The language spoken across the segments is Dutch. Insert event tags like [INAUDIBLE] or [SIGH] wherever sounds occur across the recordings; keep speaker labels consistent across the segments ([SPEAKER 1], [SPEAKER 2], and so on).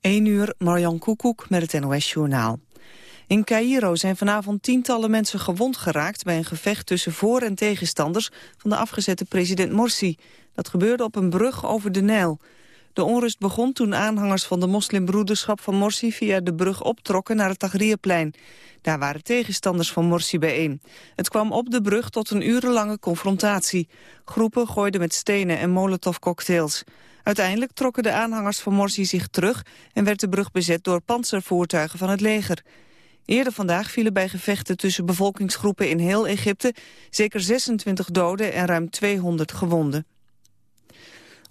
[SPEAKER 1] 1 uur, Marjan Koekoek met het NOS-journaal. In Cairo zijn vanavond tientallen mensen gewond geraakt... bij een gevecht tussen voor- en tegenstanders van de afgezette president Morsi. Dat gebeurde op een brug over de Nijl. De onrust begon toen aanhangers van de moslimbroederschap van Morsi... via de brug optrokken naar het Tahrirplein. Daar waren tegenstanders van Morsi bijeen. Het kwam op de brug tot een urenlange confrontatie. Groepen gooiden met stenen en molotovcocktails. Uiteindelijk trokken de aanhangers van Morsi zich terug... en werd de brug bezet door panzervoertuigen van het leger. Eerder vandaag vielen bij gevechten tussen bevolkingsgroepen in heel Egypte... zeker 26 doden en ruim 200 gewonden.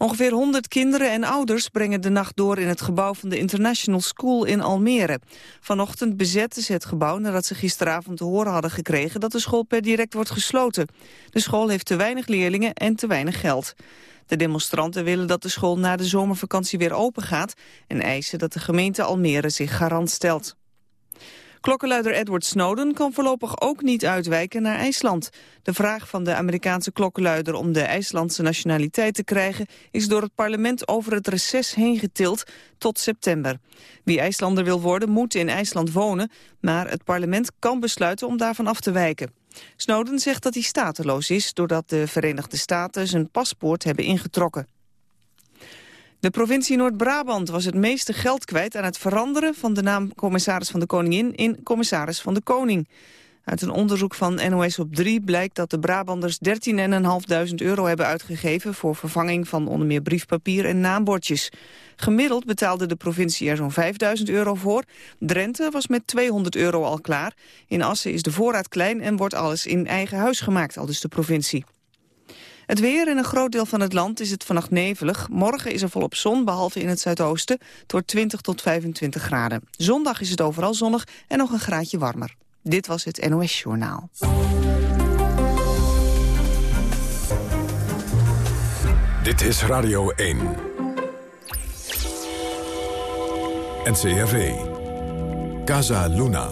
[SPEAKER 1] Ongeveer 100 kinderen en ouders brengen de nacht door in het gebouw van de International School in Almere. Vanochtend bezetten ze het gebouw nadat ze gisteravond te horen hadden gekregen dat de school per direct wordt gesloten. De school heeft te weinig leerlingen en te weinig geld. De demonstranten willen dat de school na de zomervakantie weer open gaat... en eisen dat de gemeente Almere zich garant stelt. Klokkenluider Edward Snowden kan voorlopig ook niet uitwijken naar IJsland. De vraag van de Amerikaanse klokkenluider om de IJslandse nationaliteit te krijgen... is door het parlement over het reces heen getild tot september. Wie IJslander wil worden moet in IJsland wonen... maar het parlement kan besluiten om daarvan af te wijken. Snowden zegt dat hij stateloos is... doordat de Verenigde Staten zijn paspoort hebben ingetrokken. De provincie Noord-Brabant was het meeste geld kwijt aan het veranderen van de naam commissaris van de Koningin in commissaris van de Koning. Uit een onderzoek van NOS op 3 blijkt dat de Brabanders 13.500 euro hebben uitgegeven voor vervanging van onder meer briefpapier en naambordjes. Gemiddeld betaalde de provincie er zo'n 5.000 euro voor. Drenthe was met 200 euro al klaar. In Assen is de voorraad klein en wordt alles in eigen huis gemaakt, al dus de provincie. Het weer in een groot deel van het land is het vannacht nevelig. Morgen is er volop zon, behalve in het zuidoosten. Wordt 20 tot 25 graden. Zondag is het overal zonnig en nog een graadje warmer. Dit was het NOS Journaal.
[SPEAKER 2] Dit is Radio 1. NCRV. Casa Luna.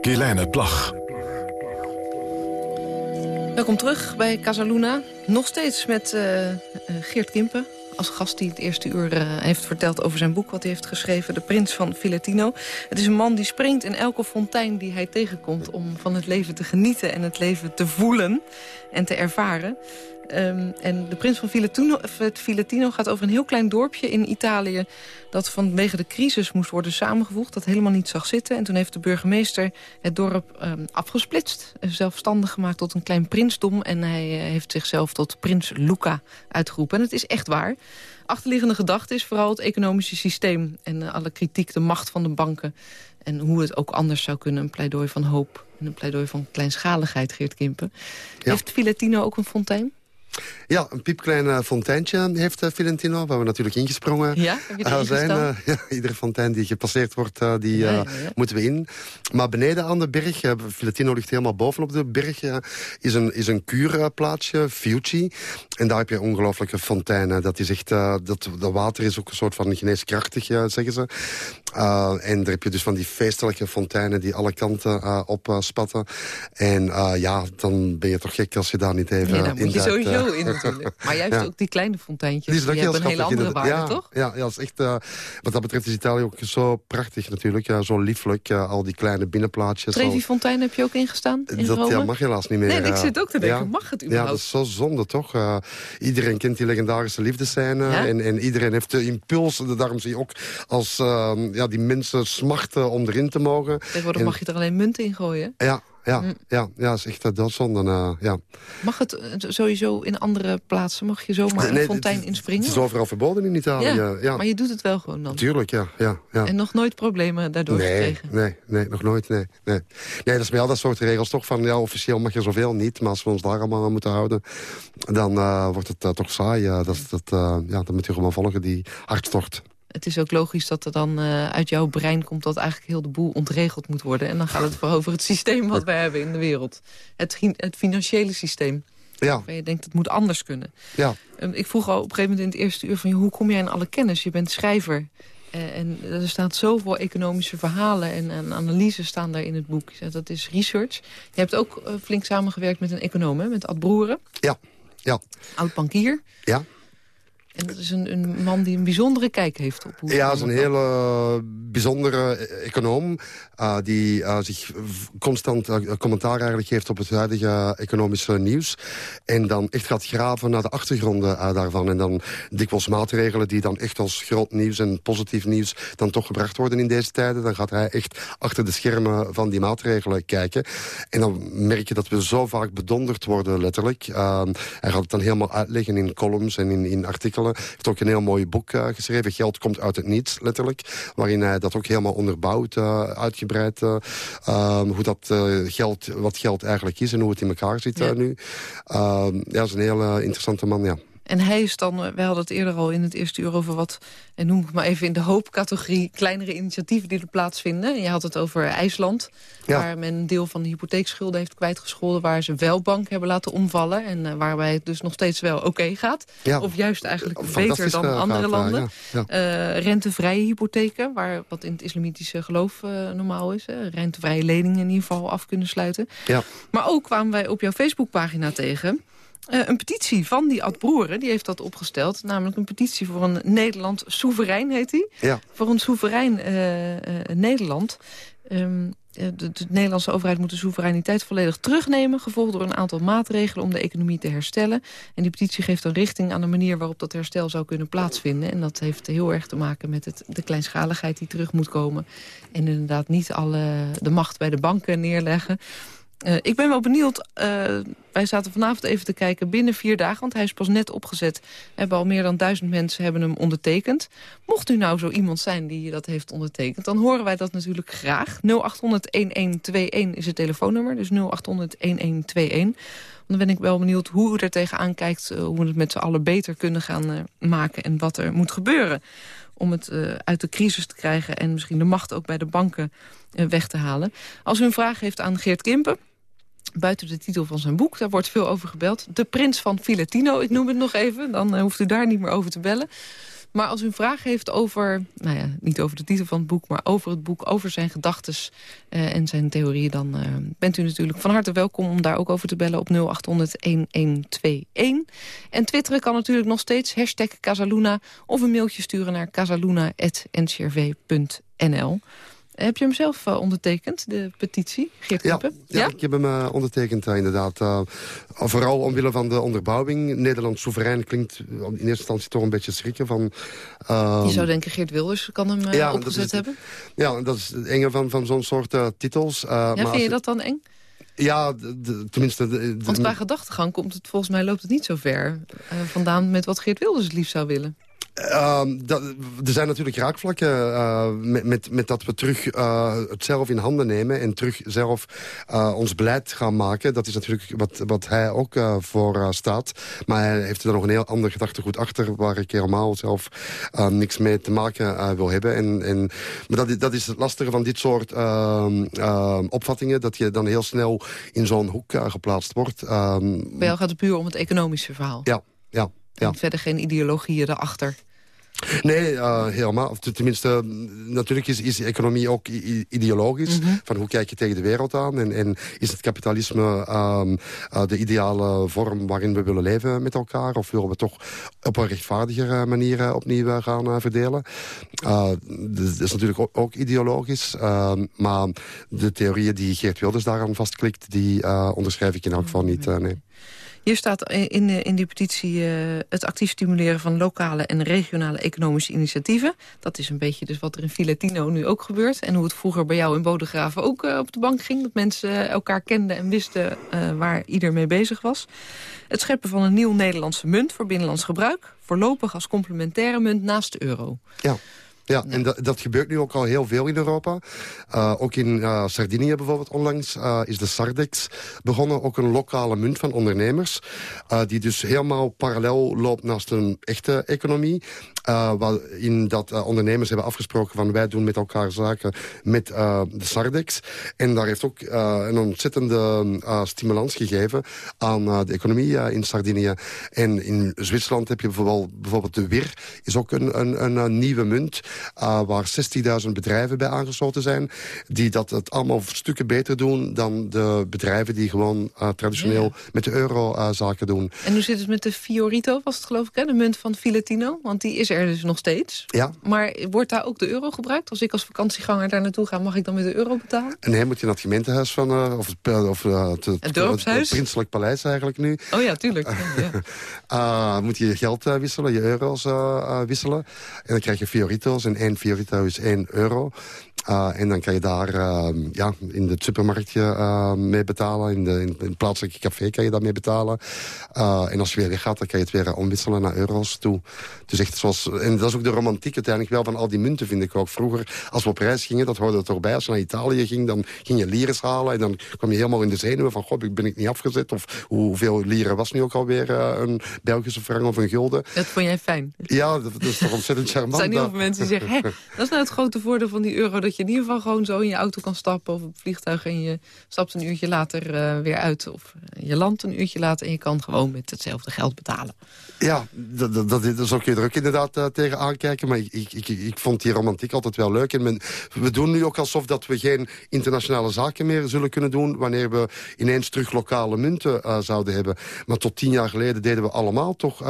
[SPEAKER 2] Kielijne Plag.
[SPEAKER 3] Welkom terug bij Casaluna. Nog steeds met uh, Geert Kimpen als gast die het eerste uur uh, heeft verteld over zijn boek... wat hij heeft geschreven, De Prins van Filatino. Het is een man die springt in elke fontein die hij tegenkomt... om van het leven te genieten en het leven te voelen en te ervaren. Um, en de prins van Filatino, Filatino gaat over een heel klein dorpje in Italië... dat vanwege de crisis moest worden samengevoegd, dat helemaal niet zag zitten. En toen heeft de burgemeester het dorp um, afgesplitst... zelfstandig gemaakt tot een klein prinsdom... en hij uh, heeft zichzelf tot prins Luca uitgeroepen. En het is echt waar. Achterliggende gedachte is vooral het economische systeem... en uh, alle kritiek, de macht van de banken... en hoe het ook anders zou kunnen, een pleidooi van hoop... en een pleidooi van kleinschaligheid, Geert Kimpen. Ja. Heeft Filatino ook een fontein?
[SPEAKER 4] Ja, een piepklein fonteintje heeft uh, Filentino, waar we natuurlijk ingesprongen
[SPEAKER 3] ja, zijn. [LAUGHS]
[SPEAKER 4] ja, iedere fontein die gepasseerd wordt, die ja, ja, moeten we in. Maar beneden aan de berg, Filentino ligt helemaal bovenop de berg, is een, is een kuurplaatsje, Fiucci. En daar heb je ongelooflijke fonteinen. Dat is echt, dat, dat water is ook een soort van geneeskrachtig, zeggen ze. en daar heb je dus van die feestelijke fonteinen die alle kanten op spatten. En ja, dan ben je toch gek als je daar niet even
[SPEAKER 3] ja, dan moet je sowieso in natuurlijk. Maar juist [LAUGHS] ja. ook die kleine fonteintjes, die, die hebben een hele andere waarde,
[SPEAKER 4] ja,
[SPEAKER 3] toch?
[SPEAKER 4] Ja, ja is echt, wat dat betreft is Italië ook zo prachtig natuurlijk. Ja, zo lieflijk, al die kleine binnenplaatsjes.
[SPEAKER 3] Trevi Fontein heb je ook ingestaan in
[SPEAKER 4] Dat
[SPEAKER 3] Rome?
[SPEAKER 4] Ja, mag helaas niet meer.
[SPEAKER 3] Nee, ik zit ook te denken, mag het überhaupt?
[SPEAKER 4] Ja, dat is zo zonde toch? Uh, iedereen kent die legendarische liefdescène. Ja? En, en iedereen heeft de impuls. Daarom zie je ook als ja, die mensen smachten om erin te mogen.
[SPEAKER 3] Tegenwoordig en, mag je er alleen munten in gooien.
[SPEAKER 4] Ja, ja, mm. ja, ja, is echt doodzonde. Uh, ja.
[SPEAKER 3] Mag het sowieso in andere plaatsen? Mag je zomaar nee, een fontein inspringen?
[SPEAKER 4] Het is overal verboden in Italië.
[SPEAKER 3] Ja,
[SPEAKER 4] ja,
[SPEAKER 3] Maar je doet het wel gewoon dan?
[SPEAKER 4] Tuurlijk, ja. ja, ja.
[SPEAKER 3] En nog nooit problemen daardoor
[SPEAKER 4] nee,
[SPEAKER 3] gekregen?
[SPEAKER 4] Nee, nee, nog nooit. Nee, nee. nee, dat is bij al dat soort regels toch van... ja, officieel mag je zoveel niet, maar als we ons daar allemaal aan moeten houden... dan uh, wordt het uh, toch saai. dat, dat, ja, dan moet je gewoon volgen, die hartstocht.
[SPEAKER 3] Het is ook logisch dat er dan uh, uit jouw brein komt... dat eigenlijk heel de boel ontregeld moet worden. En dan gaat het voor over het systeem wat wij hebben in de wereld. Het, het financiële systeem.
[SPEAKER 4] Ja.
[SPEAKER 3] Waarvan je denkt, het moet anders kunnen.
[SPEAKER 4] Ja.
[SPEAKER 3] Um, ik vroeg al op een gegeven moment in het eerste uur... van hoe kom jij aan alle kennis? Je bent schrijver. Uh, en er staat zoveel economische verhalen en, en analyses staan daar in het boek. Dat is research. Je hebt ook uh, flink samengewerkt met een econoom, hè? met Ad Broeren.
[SPEAKER 4] Ja. ja.
[SPEAKER 3] Oud-bankier.
[SPEAKER 4] Ja.
[SPEAKER 3] En dat is een, een man die een bijzondere kijk heeft op hoe...
[SPEAKER 4] Ja, hij is een hele bijzondere econoom... Uh, die uh, zich constant uh, commentaar eigenlijk geeft op het huidige economische nieuws. En dan echt gaat graven naar de achtergronden daarvan. En dan dikwijls maatregelen die dan echt als groot nieuws en positief nieuws... dan toch gebracht worden in deze tijden. Dan gaat hij echt achter de schermen van die maatregelen kijken. En dan merk je dat we zo vaak bedonderd worden, letterlijk. hij gaat het dan helemaal uitleggen in columns en in, in artikelen. Hij heeft ook een heel mooi boek geschreven. Geld komt uit het niets, letterlijk. Waarin hij dat ook helemaal onderbouwt, uitgebreid Ehm, hoe dat eh, geld, wat geld eigenlijk is en hoe het in elkaar zit ja. nu. Ehm, ja, dat is een hele interessante man, ja.
[SPEAKER 3] En hij is dan, eh, wij hadden het eerder al in het eerste uur over wat... en noem ik maar even in de hoopcategorie kleinere initiatieven die er plaatsvinden. Je had het over IJsland, waar men een deel van de hypotheekschulden heeft kwijtgescholden... waar ze wel bank hebben laten omvallen en uh, waarbij het dus nog steeds wel oké gaat. Of juist eigenlijk beter dan andere landen. Uh, rentevrije hypotheken, waar, wat in het islamitische geloof normaal is. rentevrije leningen in ieder geval af kunnen sluiten. Maar ook kwamen wij op jouw Facebookpagina tegen... Uh, een petitie van die Ad Broeren, die heeft dat opgesteld. Namelijk een petitie voor een Nederland soeverein, heet die.
[SPEAKER 4] Ja.
[SPEAKER 3] Voor een soeverein uh, uh, Nederland. Um, de, de, Nederlandse overheid moet de soevereiniteit volledig terugnemen... gevolgd door een aantal maatregelen om de economie te herstellen. En die petitie geeft een richting aan de manier waarop dat herstel zou kunnen plaatsvinden. En dat heeft heel erg te maken met het, de kleinschaligheid die terug moet komen. En inderdaad niet alle de macht bij de banken neerleggen. Uh, ik ben wel benieuwd, uh, wij zaten vanavond even te kijken binnen vier dagen... want hij is pas net opgezet. Hebben al meer dan duizend mensen hebben hem ondertekend. Mocht u nou zo iemand zijn die dat heeft ondertekend... dan horen wij dat natuurlijk graag. 0800-1121 is het telefoonnummer, dus 0800-1121. Dan ben ik wel benieuwd hoe u er tegenaan kijkt... Uh, hoe we het met z'n allen beter kunnen gaan maken en wat er moet gebeuren om het uit de crisis te krijgen... en misschien de macht ook bij de banken weg te halen. Als u een vraag heeft aan Geert Kimpen buiten de titel van zijn boek. Daar wordt veel over gebeld. De prins van Filatino, ik noem het nog even. Dan uh, hoeft u daar niet meer over te bellen. Maar als u een vraag heeft over, nou ja, niet over de titel van het boek... maar over het boek, over zijn gedachten uh, en zijn theorieën... dan uh, bent u natuurlijk van harte welkom om daar ook over te bellen op 0800-1121. En twitteren kan natuurlijk nog steeds, hashtag Casaluna... of een mailtje sturen naar casaluna.ncrv.nl. Heb je hem zelf uh, ondertekend, de petitie, Geert
[SPEAKER 4] ja, ja, ja, ik heb hem uh, ondertekend uh, inderdaad. vooral omwille van de onderbouwing. Nederland soeverein klinkt in eerste instantie toch een beetje schrikken. Van,
[SPEAKER 3] ehm, je zou denken, Geert Wilders kan hem ja, opgezet hebben?
[SPEAKER 4] Ja, dat is het enge van, van zo'n soort titels.
[SPEAKER 3] ja, maar vind je dat dan eng?
[SPEAKER 4] Ja, de, tenminste... De,
[SPEAKER 3] Want qua gedachtegang komt het volgens mij loopt het niet zo ver vandaan met wat Geert Wilders het liefst zou willen.
[SPEAKER 4] Dat, er zijn natuurlijk raakvlakken uh, met, met, met, dat we terug uh, het zelf in handen nemen... en terug zelf eh, ons beleid gaan maken. Dat is natuurlijk wat, wat hij ook voor staat. Maar hij heeft er nog een heel ander gedachtegoed achter... waar ik helemaal zelf niks mee te maken wil hebben. En, en, maar dat, dat is het lastige van dit soort ehm, ehm, opvattingen... dat je dan heel snel in zo'n hoek geplaatst wordt.
[SPEAKER 3] Ehm, Bij jou gaat het puur om het economische verhaal?
[SPEAKER 4] Ja, ja. Ja.
[SPEAKER 3] verder geen ideologieën erachter.
[SPEAKER 4] Nee, uh, helemaal. Tenminste, natuurlijk is, is economie ook ideologisch. Mhm. Van hoe kijk je tegen de wereld aan? En, en is het kapitalisme um, uh, de ideale vorm waarin we willen leven met elkaar? Of willen we toch op een rechtvaardigere manier opnieuw gaan verdelen? Dat is natuurlijk ook, ook ideologisch. Ehm, maar de theorieën die Geert Wilders daaraan vastklikt... die onderschrijf ik in elk geval niet, nee.
[SPEAKER 3] Hier staat in, in die petitie uh, het actief stimuleren van lokale en regionale economische initiatieven. Dat is een beetje dus wat er in Filatino nu ook gebeurt. En hoe het vroeger bij jou in Bodegraven ook uh, op de bank ging. Dat mensen elkaar kenden en wisten uh, waar ieder mee bezig was. Het scheppen van een nieuw Nederlandse munt voor binnenlands gebruik. Voorlopig als complementaire munt naast de euro.
[SPEAKER 4] Ja. Ja, en dat, dat, gebeurt nu ook al heel veel in Europa. Uh, ook in uh, Sardinië bijvoorbeeld onlangs uh, is de Sardex begonnen. Ook een lokale munt van ondernemers. die dus helemaal parallel loopt naast een echte economie. Waarin dat ondernemers hebben afgesproken van wij doen met elkaar zaken met de Sardex. En daar heeft ook een ontzettende stimulans gegeven aan de economie in Sardinië. En in Zwitserland heb je bijvoorbeeld, bijvoorbeeld de WIR, is ook een, een, een nieuwe munt waar 60.000 bedrijven bij aangesloten zijn, die dat het allemaal stukken beter doen dan de bedrijven die gewoon traditioneel met de euro zaken doen.
[SPEAKER 3] En hoe zit het met de Fiorito, was het geloof ik, hè? de munt van Filatino? Want die is er dus nog steeds.
[SPEAKER 4] Ja.
[SPEAKER 3] Maar wordt daar ook de euro gebruikt? Als ik als vakantieganger daar naartoe ga, mag ik dan met de euro betalen?
[SPEAKER 4] Nee, moet je naar het gemeentehuis van, uh, of, het, of uh, het,
[SPEAKER 3] het, dorpshuis?
[SPEAKER 4] Het, prinselijk paleis eigenlijk nu.
[SPEAKER 3] Oh ja, tuurlijk. Ja,
[SPEAKER 4] ja. uh, [LAUGHS] moet je je geld wisselen, je euro's wisselen. En dan krijg je Fiorito's en één Fiorito is 1 euro. Uh, en dan kan je daar uh, ja, in het supermarktje uh, mee betalen. In, de, in, in het plaatselijke café kan je dat mee betalen. en als je weer weggaat, dan kan je het weer omwisselen naar euro's toe. Dus echt zoals, en dat is ook de romantiek uiteindelijk wel van al die munten, vind ik ook. Vroeger, als we op reis gingen, dat hoorde er toch bij. Als je naar Italië ging, dan ging je lires halen. En dan kwam je helemaal in de zenuwen van, god, ben ik niet afgezet? Of hoeveel lieren was nu ook alweer een Belgische frank of een gulden?
[SPEAKER 3] Dat vond jij fijn?
[SPEAKER 4] Ja, dat, dat is toch ontzettend charmant. [LAUGHS]
[SPEAKER 3] Er zijn heel veel mensen die zeggen, dat is nou het grote voordeel van die euro dat je in ieder geval gewoon zo in je auto kan stappen... of op het vliegtuig en je stapt een uurtje later uh, weer uit... of je landt een uurtje later en je kan gewoon met hetzelfde geld betalen.
[SPEAKER 4] Ja, dat, dat, dat, je ook inderdaad uh, tegen aankijken. Maar ik, ik, ik, ik, vond die romantiek altijd wel leuk. En men, we doen nu ook alsof dat we geen internationale zaken meer zullen kunnen doen... wanneer we ineens terug lokale munten zouden hebben. Maar tot tien jaar geleden deden we allemaal toch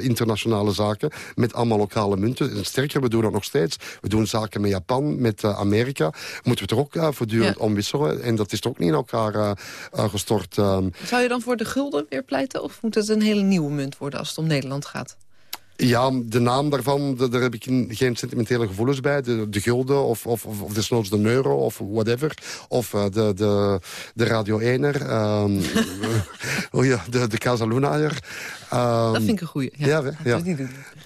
[SPEAKER 4] internationale zaken... met allemaal lokale munten. En sterker, we doen dat nog steeds. We doen zaken met Japan, met Amerika. Moeten we er ook uh, voortdurend ja. omwisselen. En dat is toch niet in elkaar uh, gestort.
[SPEAKER 3] Zou je dan voor de gulden weer pleiten? Of moet het een hele nieuwe munt worden als het om Nederland gaat?
[SPEAKER 4] Ja, de naam daarvan, daar heb ik geen sentimentele gevoelens bij. De, de gulden of, of, of desnoods de euro of whatever. Of uh, de, de, de Radio 1er. Um, oh ja, de, de Casalunaer.
[SPEAKER 3] Um, dat vind ik een goeie. Ja,
[SPEAKER 4] ja, ja.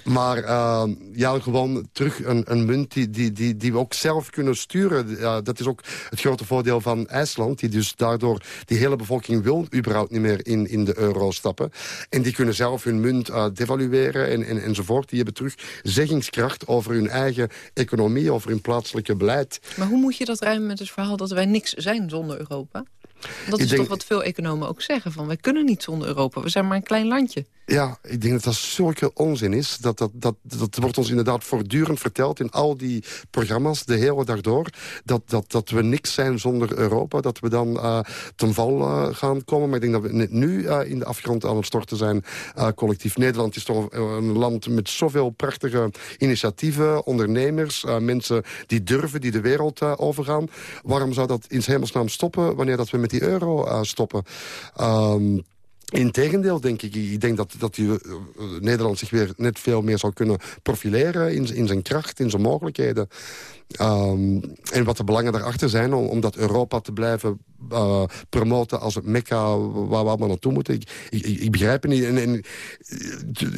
[SPEAKER 4] Maar uh, ja, gewoon terug een, een munt die, die, die, die we ook zelf kunnen sturen. Dat is ook het grote voordeel van IJsland. Die dus daardoor, die hele bevolking wil überhaupt niet meer in, in de euro stappen. En die kunnen zelf hun munt uh, devalueren en, en, enzovoort. Die hebben terug zeggingskracht over hun eigen economie, over hun plaatselijke beleid.
[SPEAKER 3] Maar hoe moet je dat rijmen met het verhaal dat wij niks zijn zonder Europa? Dat is toch wat veel economen ook zeggen. Van wij kunnen niet zonder Europa. We zijn maar een klein landje.
[SPEAKER 4] Ja, ik denk dat dat zulke onzin is. Dat, dat, dat, dat wordt ons inderdaad voortdurend verteld in al die programma's de hele dag door. Dat, dat, dat we niks zijn zonder Europa. Dat we dan uh, ten val uh, gaan komen. Maar ik denk dat we net nu uh, in de afgrond aan het storten zijn collectief. Nederland is toch een land met zoveel prachtige initiatieven. Ondernemers, mensen die durven, die de wereld overgaan. Waarom zou dat in hemelsnaam stoppen wanneer dat we met die euro stoppen? Um, Integendeel, denk ik. Ik denk dat, dat die, uh, Nederland zich weer net veel meer zou kunnen profileren... in, in zijn kracht, in zijn mogelijkheden. Um, en wat de belangen daarachter zijn om, om dat Europa te blijven uh, promoten als het mekka waar we allemaal naartoe moeten. Ik, ik, begrijp het niet. En,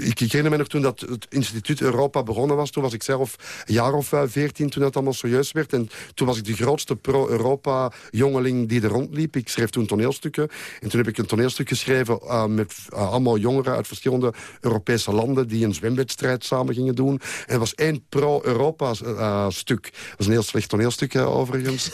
[SPEAKER 4] ik, ik herinner me nog toen dat het instituut Europa begonnen was. Toen was ik zelf een jaar of veertien toen dat allemaal serieus werd. En toen was ik de grootste pro-Europa-jongeling die er rondliep. Ik schreef toen toneelstukken. En toen heb ik een toneelstuk geschreven uh, met allemaal jongeren uit verschillende Europese landen die een zwemwedstrijd samen gingen doen. En er was één pro-Europa-stuk. Was een heel slecht toneelstuk overigens.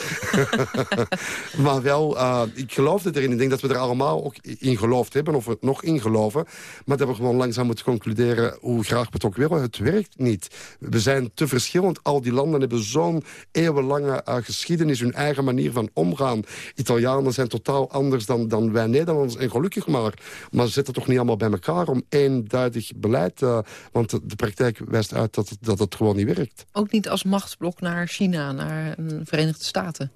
[SPEAKER 4] [LAUGHS] maar wel uh, ik geloofde erin. Ik denk dat we er allemaal ook in geloofd hebben, of we nog in geloven. Maar dat we gewoon langzaam moeten concluderen hoe graag we het ook willen. Het werkt niet. We zijn te verschillend. Al die landen hebben zo'n eeuwenlange uh, geschiedenis, hun eigen manier van omgaan. Italianen zijn totaal anders dan, dan wij Nederlanders. En gelukkig maar. Maar ze zitten toch niet allemaal bij elkaar om eenduidig beleid. Want de, de, praktijk wijst uit dat, dat het gewoon niet werkt.
[SPEAKER 3] Ook niet als machtsblok naar China, naar de Verenigde Staten?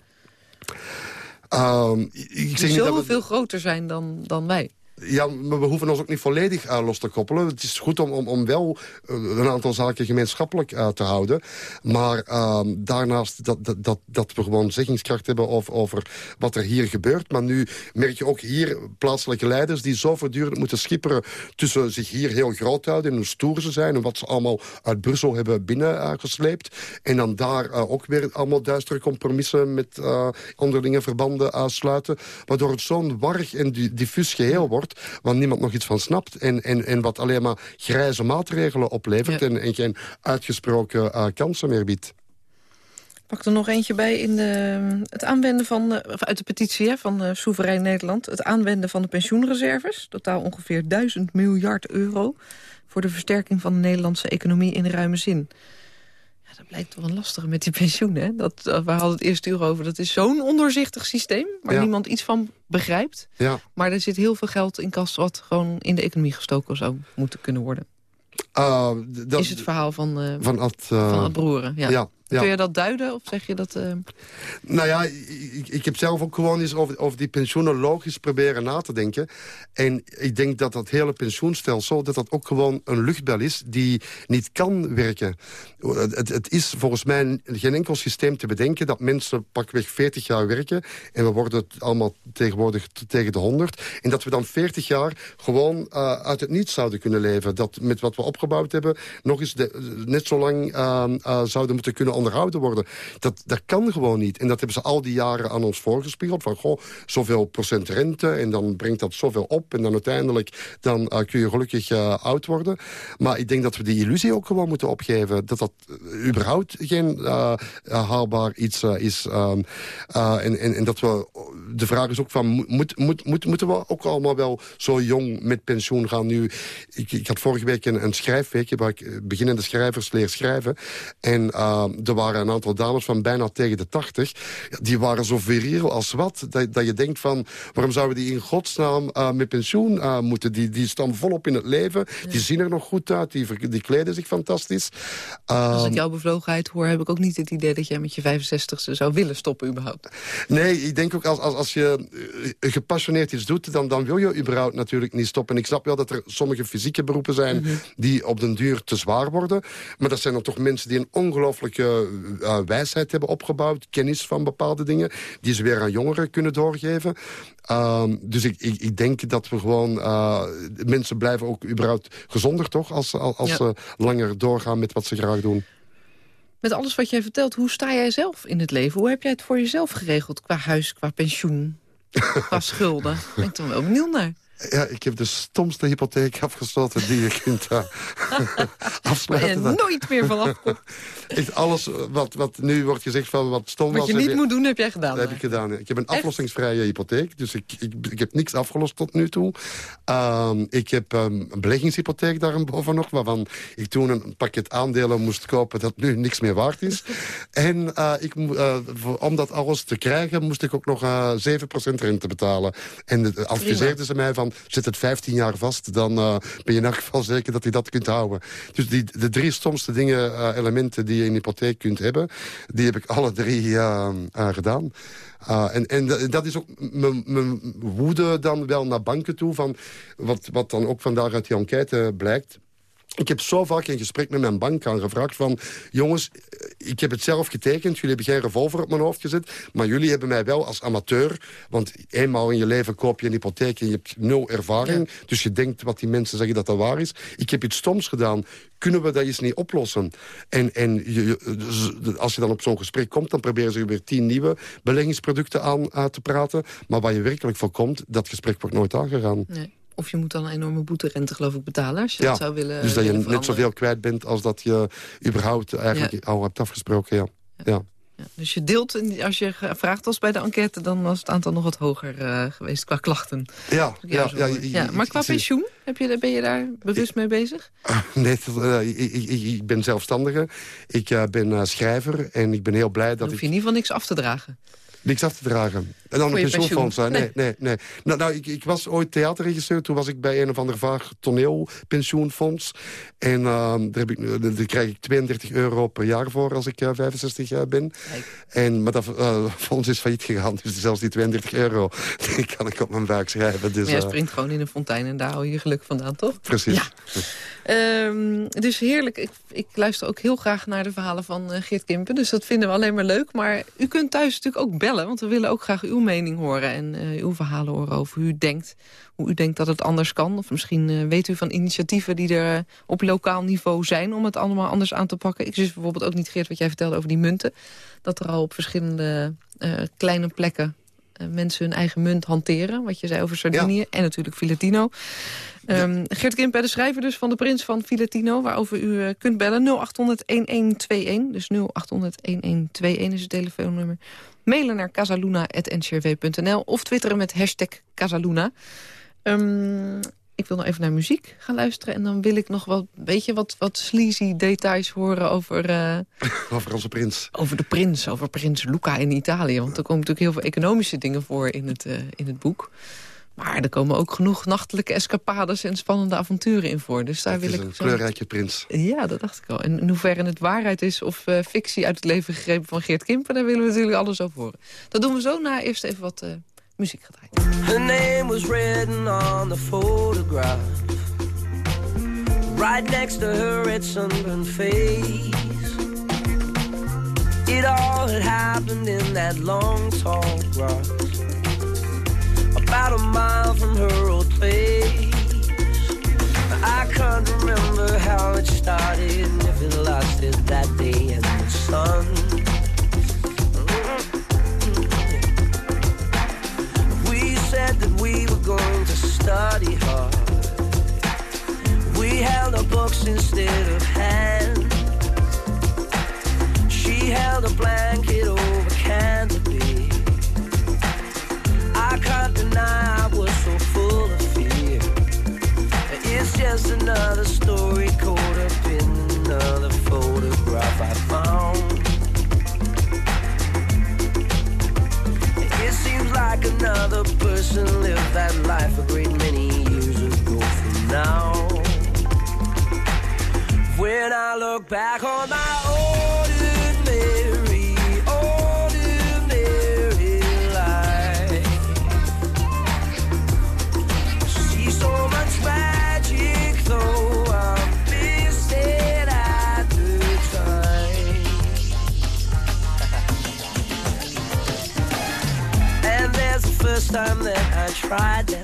[SPEAKER 4] Um, ik
[SPEAKER 3] zeg die zoveel groter zijn dan, dan wij.
[SPEAKER 4] Ja, maar we hoeven ons ook niet volledig uh, los te koppelen. Het is goed om, om, om wel uh, een aantal zaken gemeenschappelijk uh, te houden. Maar ehm, daarnaast dat, dat, dat, dat we gewoon zeggingskracht hebben over, over wat er hier gebeurt. Maar nu merk je ook hier plaatselijke leiders... die zo voortdurend moeten schipperen tussen zich hier heel groot houden... en hoe stoer ze zijn en wat ze allemaal uit Brussel hebben binnengesleept. en dan daar ook weer allemaal duistere compromissen... met onderlinge verbanden sluiten. Waardoor het zo'n warrig en diffuus geheel wordt wordt... waar niemand nog iets van snapt en, en, en wat alleen maar grijze maatregelen oplevert... En, en geen uitgesproken uh, kansen meer biedt
[SPEAKER 3] pak er nog eentje bij in de, het aanwenden van, uit de petitie hè, van uh, Soeverein Nederland. Het aanwenden van de pensioenreserves. Totaal ongeveer 1000 miljard euro. Voor de versterking van de Nederlandse economie in ruime zin. Dat blijkt toch een lastige met die pensioenen. Dat, we hadden het eerst uur over. Dat is zo'n ondoorzichtig systeem. Waar niemand iets van begrijpt.
[SPEAKER 4] Ja.
[SPEAKER 3] Maar er zit heel veel geld in kas. Wat gewoon in de economie gestoken zou moeten kunnen worden.
[SPEAKER 4] Uh,
[SPEAKER 3] dat, is het verhaal van, uh,
[SPEAKER 4] van, Ad, uh,
[SPEAKER 3] van het broeren. Ja.
[SPEAKER 4] ja.
[SPEAKER 3] Kun je dat duiden of zeg je dat... Uh...
[SPEAKER 4] Nou ja, ik, ik, heb zelf ook gewoon eens over, over die pensioenen logisch proberen na te denken. En ik denk dat dat hele pensioenstelsel... dat dat ook gewoon een luchtbel is die niet kan werken. Het, het is volgens mij geen enkel systeem te bedenken... dat mensen pakweg 40 jaar werken... en we worden allemaal tegenwoordig tegen de 100... en dat we dan 40 jaar gewoon uh, uit het niets zouden kunnen leven. Dat met wat we opgebouwd hebben... nog eens de, net zo lang uh, zouden moeten kunnen onderhouden worden. Dat, dat kan gewoon niet. En dat hebben ze al die jaren aan ons voorgespiegeld. Van, goh, zoveel procent rente en dan brengt dat zoveel op. En dan uiteindelijk dan, uh, kun je gelukkig uh, oud worden. Maar ik denk dat we die illusie ook gewoon moeten opgeven. Dat dat uh, überhaupt geen haalbaar iets is. Um, en, en, en dat we... De vraag is ook van, moet, moet, moet, moeten we ook allemaal wel zo jong met pensioen gaan nu? Ik, ik had vorige week een, schrijfweekje waar ik beginnende schrijvers leer schrijven. En er waren een aantal dames van bijna tegen de tachtig. Die waren zo viriel als wat. Dat, dat, je denkt van, waarom zouden die in godsnaam uh, met pensioen uh, moeten? Die, die staan volop in het leven. Die zien er nog goed uit. Die, die kleden zich fantastisch.
[SPEAKER 3] Als ik ehm, jouw bevlogenheid hoor, heb ik ook niet het idee... dat jij met je 65ste zou willen stoppen überhaupt.
[SPEAKER 4] Nee, ik denk ook als, als, als je eh, gepassioneerd iets doet... Dan, dan wil je überhaupt natuurlijk niet stoppen. En ik snap wel dat er sommige fysieke beroepen zijn... Mhm. die op den duur te zwaar worden. Maar dat zijn dan toch mensen die een ongelooflijke uh, wijsheid hebben opgebouwd. Kennis van bepaalde dingen. Die ze weer aan jongeren kunnen doorgeven. Uh, dus ik, ik, ik, denk dat we gewoon... Uh, mensen blijven ook überhaupt gezonder, toch? Als, als ja. ze langer doorgaan met wat ze graag doen.
[SPEAKER 3] Met alles wat jij vertelt, hoe sta jij zelf in het leven? Hoe heb jij het voor jezelf geregeld? Qua huis, qua pensioen, [LAUGHS] qua schulden? Daar ben ik toch wel benieuwd naar.
[SPEAKER 4] Ja, ik heb de stomste hypotheek afgesloten die je kunt uh, [LAUGHS] afsluiten.
[SPEAKER 3] Waar je nooit meer van afkomt. [LAUGHS]
[SPEAKER 4] alles wat, wat nu wordt gezegd van wat stom
[SPEAKER 3] wat
[SPEAKER 4] was...
[SPEAKER 3] Wat je niet moet doen, heb jij gedaan.
[SPEAKER 4] Dat heb ik gedaan. Ik heb een aflossingsvrije hypotheek. Dus ik, ik, ik heb niks afgelost tot nu toe. Um, ik heb um, een beleggingshypotheek daarbovenop... waarvan ik toen een pakket aandelen moest kopen... dat nu niks meer waard is. [LAUGHS] en uh, ik, uh, om dat alles te krijgen... moest ik ook nog 7% rente betalen. En adviseerden ze mij van zit het 15 jaar vast... dan uh, ben je in elk geval zeker dat je dat kunt houden. Dus die, de drie stomste dingen, uh, elementen die je in hypotheek kunt hebben... die heb ik alle drie uh, gedaan. En, en dat is ook mijn woede dan wel naar banken toe... Van wat, wat dan ook vandaag uit die enquête blijkt... Ik heb zo vaak in gesprek met mijn bank aan gevraagd van... jongens, ik heb het zelf getekend, jullie hebben geen revolver op mijn hoofd gezet... maar jullie hebben mij wel als amateur... want eenmaal in je leven koop je een hypotheek en je hebt nul ervaring... dus je denkt wat die mensen zeggen dat dat waar is. Ik heb iets stoms gedaan. Kunnen we dat eens niet oplossen? En, en je, als je dan op zo'n gesprek komt... dan proberen ze weer tien nieuwe beleggingsproducten aan, aan te praten. Maar waar je werkelijk voor komt, dat gesprek wordt nooit aangegaan.
[SPEAKER 3] Nee. Of je moet dan een enorme boeterente geloof ik betalen als je dat zou willen
[SPEAKER 4] Dus dat je net zoveel kwijt bent als dat je überhaupt eigenlijk al hebt afgesproken. Ja. ja.
[SPEAKER 3] Ja, dus je deelt, als je gevraagd was bij de enquête... dan was het aantal nog wat hoger uh, geweest qua klachten.
[SPEAKER 4] Ja, ja, ja,
[SPEAKER 3] ja, Maar qua pensioen, heb je, ben je daar bewust mee bezig? [LAUGHS]
[SPEAKER 4] nee, uh, ik, ik, ik, ben zelfstandige. Ik uh, ben schrijver en ik ben heel blij dat
[SPEAKER 3] dan hoef
[SPEAKER 4] ik...
[SPEAKER 3] je in ieder geval niks af te dragen.
[SPEAKER 4] Niks af te dragen. En dan een pensioenfonds. Nee, nee, [LAUGHS] nee. nee. Nou, nou ik, ik, was ooit theaterregisseur. Toen was ik bij een of ander vaag toneelpensioenfonds. En uh, daar, heb ik, daar krijg ik 32 euro per jaar voor als ik uh, 65 jaar ben. En, maar dat uh, fonds is failliet gegaan. Dus zelfs die 32 euro [LAUGHS] die kan ik op mijn buik schrijven. Dus,
[SPEAKER 3] maar jij springt gewoon in een fontein en daar hou je je geluk vandaan, toch?
[SPEAKER 4] Precies.
[SPEAKER 3] Ja. Um, dus heerlijk. Ik, ik, luister ook heel graag naar de verhalen van Geert Kimpen. Dus dat vinden we alleen maar leuk. Maar u kunt thuis natuurlijk ook bellen. Want we willen ook graag uw mening horen. En uh, uw verhalen horen over hoe u denkt. Hoe u denkt dat het anders kan. Of misschien uh, weet u van initiatieven die er op lokaal niveau zijn... om het allemaal anders aan te pakken. Ik zie bijvoorbeeld ook niet, Geert, wat jij vertelde over die munten. Dat er al op verschillende kleine plekken
[SPEAKER 5] mensen hun eigen munt hanteren. Wat je zei over Sardinië en natuurlijk Filatino. Um, Gert Kimper, de schrijver dus van de Prins van Filatino... waarover u kunt bellen 0800-1121. Dus 0800-1121 is het telefoonnummer. Mailen naar casaluna.ncrv.nl of twitteren met hashtag Casaluna. Um, ik wil nog even naar muziek gaan luisteren. En dan wil ik nog wat, weet je, wat, wat sleazy details horen over... Uh, [LAUGHS]
[SPEAKER 4] over onze prins.
[SPEAKER 5] Over de prins, over prins Luca in Italië. Want er komen natuurlijk heel veel economische dingen voor in het, uh, in het boek. Maar er komen ook genoeg nachtelijke escapades en spannende avonturen in voor. Dus daar wil ik.
[SPEAKER 4] Een kleurrijke prins.
[SPEAKER 5] Ja, dat dacht ik al. En in hoeverre het waarheid is of uh, fictie uit het leven gegrepen van Geert Kimper, daar willen we natuurlijk alles over horen. Dat doen we zo na eerst even wat uh, muziek gedraaid. Her name was written on the photograph. Right next to her red sunburned face. It all had happened in that long tall grass. About a mile from her old place. I can't remember how it started, if it lasted that day in the sun. We said that we were going to study hard. We held our books instead of that life a great many years ago from now. When I look back on my ordinary, ordinary life, see so much magic though I missed it at the time. [LAUGHS] and there's the first time that Friday.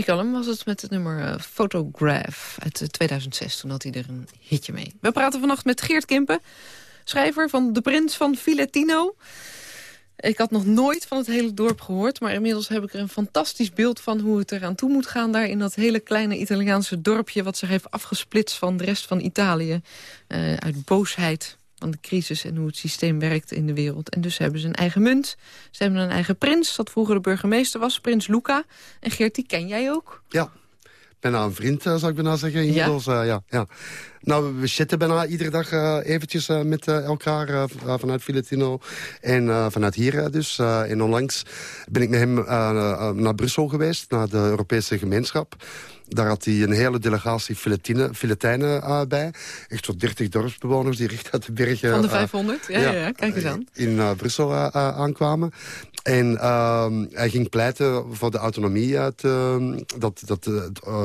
[SPEAKER 5] Jamie Cullum was het met het nummer eh, Photograph uit eh, 2006. Toen had hij er een hitje mee. We praten vannacht met Geert Kimpen, schrijver van De Prins van Filatino. Ik had nog nooit van het hele dorp gehoord... maar inmiddels heb ik er een fantastisch beeld van hoe het eraan toe moet gaan... daar in dat hele kleine Italiaanse dorpje... wat zich heeft afgesplitst van de rest van Italië. eh, uit boosheid van de crisis en hoe het systeem werkt in de wereld. En dus hebben ze een eigen munt. Ze hebben een eigen prins, dat vroeger de burgemeester was, prins Luca. En Geert, die ken jij ook?
[SPEAKER 4] Ja, bijna een vriend, zou ik bijna zeggen. Inmiddels, ja? ja, ja. Nou, we zitten bijna iedere dag uh, eventjes uh, met uh, elkaar vanuit Filatino en vanuit hier dus. en onlangs ben ik met hem naar Brussel geweest, naar de Europese gemeenschap. Daar had hij een hele delegatie Filipijnen uh, bij. Echt zo'n 30 dorpsbewoners die recht uit de bergen...
[SPEAKER 3] Van de 500? ja, ja, ja, kijk eens aan.
[SPEAKER 4] In Brussel aankwamen. En ehm, hij ging pleiten voor de autonomie. Uit, dat dat